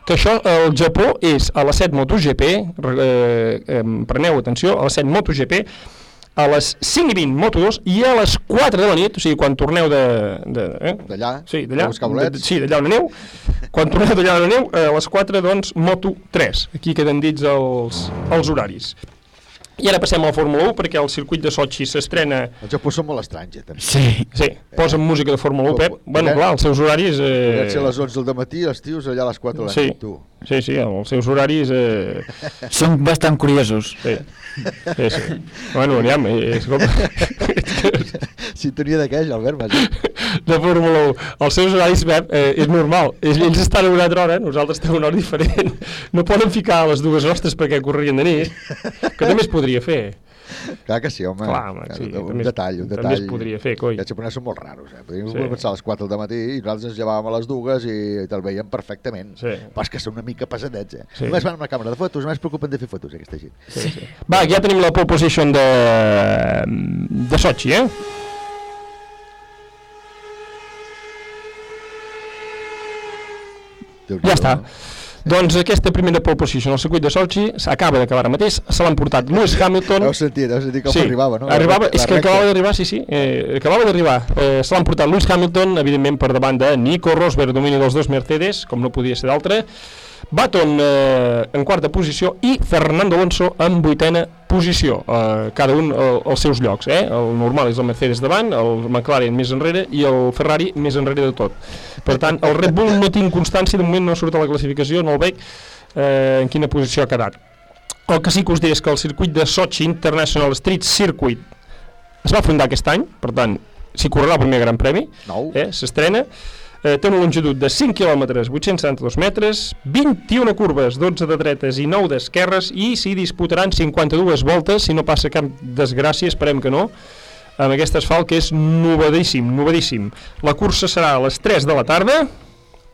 que això al Japó és a les 7 MotoGP, eh, eh, preneu atenció, a les 7 MotoGP, a les 5 i 20 Moto2 i a les 4 de la nit, o sigui, quan torneu de... de eh? D'allà, Sí, d'allà. de buscar bolets. de- Sí, d'allà on aneu. Quan torneu d'allà on aneu, eh, a les 4, doncs, Moto3. Aquí queden dits els, els horaris. I ara passem a la Fórmula 1, perquè el circuit de Sochi s'estrena... El Japó són molt estranys, eh, també. Sí. Sí, posen música de Fórmula 1, Pep. Bueno, clar, els seus horaris... Eh... Eh... ser a les 11 del matí, els tios allà a les 4 de la Sí, nit, tu. sí, sí, els seus horaris... Eh... [laughs] Són bastant curiosos. Sí, sí, sí. Bueno, aviam, eh, és com... [laughs] [laughs] Sintonia de què, Albert? Vas [laughs] de Fórmula 1. Els seus horaris, Pep, eh, és normal. Ells, estan a una altra hora, nosaltres estem a una hora diferent. No poden ficar les dues nostres perquè corrien de nit, que també es podria fer. Clar que sí, home. Clar, home, sí, un també detall, un també detall. es podria fer, coi. Els japonesos són molt raros, eh? Podríem Sí. començar a les 4 del matí i nosaltres ens llevàvem a les dues i te'l veiem perfectament. Sí. Però és que són una mica pesadets, eh? Sí. Sí. Només van amb la càmera de fotos, només es preocupen de fer fotos, aquesta gent. Sí, sí. Va, ja tenim la pole position de, de Sochi, eh? Ja està. Doncs aquesta primera pole position al circuit de Sochi s'acaba d'acabar ara mateix, se l'han portat Lewis Hamilton... Heu sentit, heu sentit com arribava, no? Arribava, és que acabava d'arribar, sí, sí, eh, acabava d'arribar. Eh, se l'han portat Lewis Hamilton, evidentment per davant de Nico Rosberg, domini dels dos Mercedes, com no podia ser d'altre, Baton eh, en quarta posició i Fernando Alonso en vuitena posició, eh, cada un eh, als seus llocs. Eh? El normal és el Mercedes davant, el McLaren més enrere i el Ferrari més enrere de tot. Per tant, el Red Bull no tinc constància, de moment no surt a la classificació, no el veig eh, en quina posició ha quedat. El que sí que us diré és que el circuit de Sochi International Street Circuit es va fundar aquest any, per tant, s'hi correrà el primer gran premi, Nou. eh, s'estrena, eh, té una longitud de 5 km 872 metres, 21 curves, 12 de dretes i 9 d'esquerres i s'hi disputaran 52 voltes, si no passa cap desgràcia, esperem que no, amb aquest asfalt que és novedíssim, novedíssim. La cursa serà a les 3 de la tarda,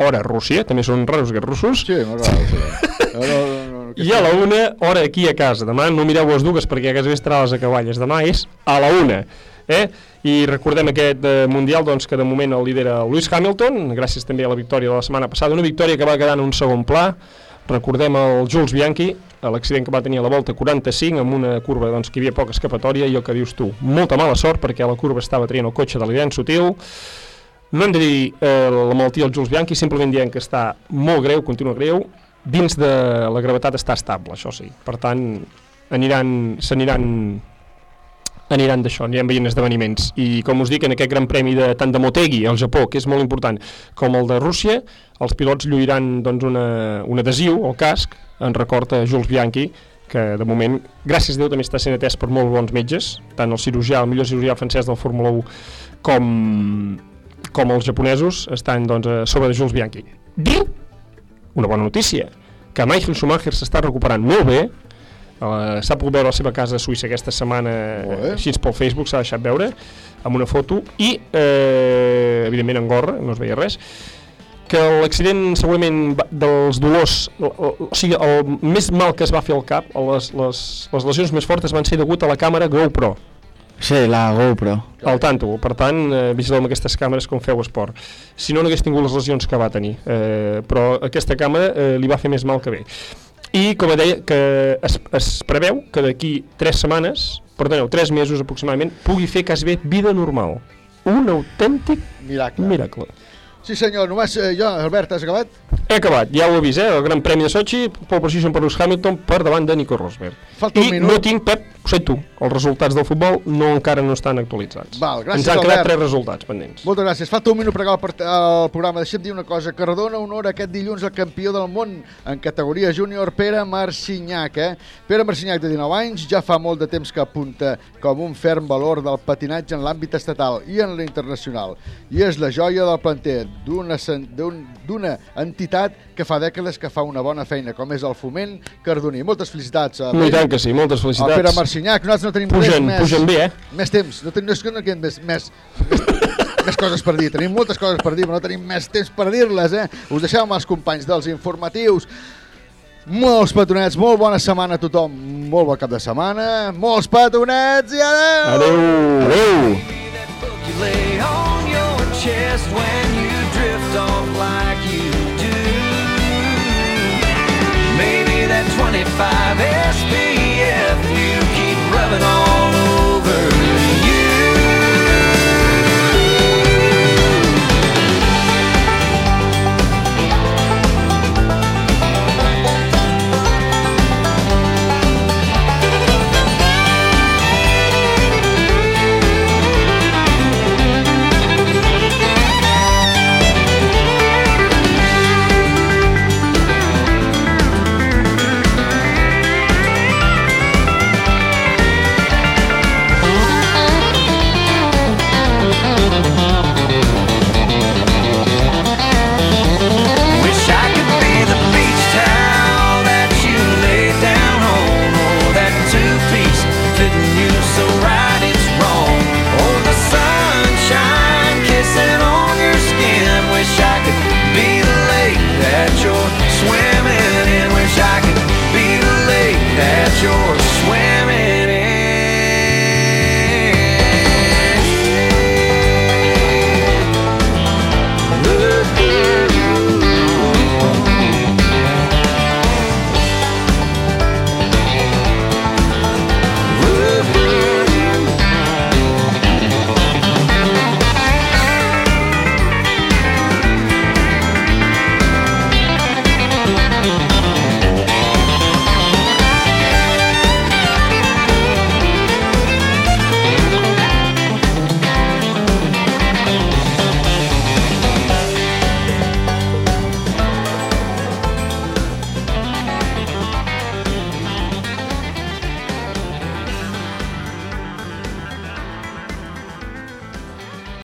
hora Rússia, també són raros aquests russos. Sí. [laughs] No, no, no, no, I a la una, hora aquí a casa. Demà no mireu les dues perquè a casa estarà a les acaballes. Demà és a la una. Eh? I recordem aquest eh, Mundial doncs, que de moment el lidera Lewis Hamilton, gràcies també a la victòria de la setmana passada, una victòria que va quedar en un segon pla. Recordem el Jules Bianchi, l'accident que va tenir a la volta 45 amb una curva doncs, que hi havia poca escapatòria i el que dius tu, molta mala sort perquè la curva estava traient el cotxe de l'Iran Sutil no hem de dir eh, la malaltia del Jules Bianchi, simplement diem que està molt greu, continua greu, dins de la gravetat està estable, això sí. Per tant, aniran, s'aniran aniran d'això, anirem veient esdeveniments. I com us dic, en aquest gran premi de, tant de Motegi, al Japó, que és molt important, com el de Rússia, els pilots lluiran doncs, una, un adhesiu al casc en record a Jules Bianchi, que de moment, gràcies a Déu, també està sent atès per molt bons metges, tant el cirurgià, el millor cirurgià francès del Fórmula 1, com, com els japonesos, estan doncs, a sobre de Jules Bianchi. Dir una bona notícia, que Michael Schumacher s'està recuperant molt bé, uh, s'ha pogut veure a la seva casa a Suïssa aquesta setmana, així pel Facebook s'ha deixat veure, amb una foto, i eh, evidentment en gorra, no es veia res, que l'accident segurament dels dolors, o, o, o sigui, el més mal que es va fer al cap, les, les, les lesions més fortes van ser degut a la càmera GoPro, Sí, la GoPro. al tanto, per tant, eh, vigileu amb aquestes càmeres com feu esport. Si no, no hagués tingut les lesions que va tenir, eh, però aquesta càmera eh, li va fer més mal que bé. I, com deia, que es, es preveu que d'aquí 3 setmanes, perdoneu, 3 mesos aproximadament, pugui fer quasi bé vida normal. Un autèntic miracle. miracle. Sí senyor, només eh, jo, Albert, has acabat? He acabat, ja ho he vist, eh? el Gran Premi de Sochi, pole position per Lewis Hamilton per davant de Nico Rosberg. Falta un I minut. no tinc, Pep, ho sé tu, els resultats del futbol no encara no estan actualitzats. Val, gràcies, Ens han quedat Albert. tres resultats pendents. Moltes gràcies. Falta un minut per acabar el, el programa. Deixa'm dir una cosa, que redona honor aquest dilluns al campió del món en categoria júnior, Pere Marcinyac. Eh? Pere Marcinyac, de 19 anys, ja fa molt de temps que apunta com un ferm valor del patinatge en l'àmbit estatal i en l'internacional. I és la joia del planter d'una entitat que fa dècades que fa una bona feina, com és el Foment Cardoní. Moltes felicitats. A I tant que sí, moltes felicitats. A Pere Marcinyac, nosaltres no tenim Pugen- més. pugen bé, eh? Més temps, no, ten, no no queden més, més, més, més coses per dir. Tenim moltes coses per dir, però no tenim més temps per dir-les, eh? Us deixem amb els companys dels informatius. Molts petonets, molt bona setmana a tothom, molt bon cap de setmana, molts petonets i adeu! Adeu! Adeu! You 5 SPF. You keep rubbing on.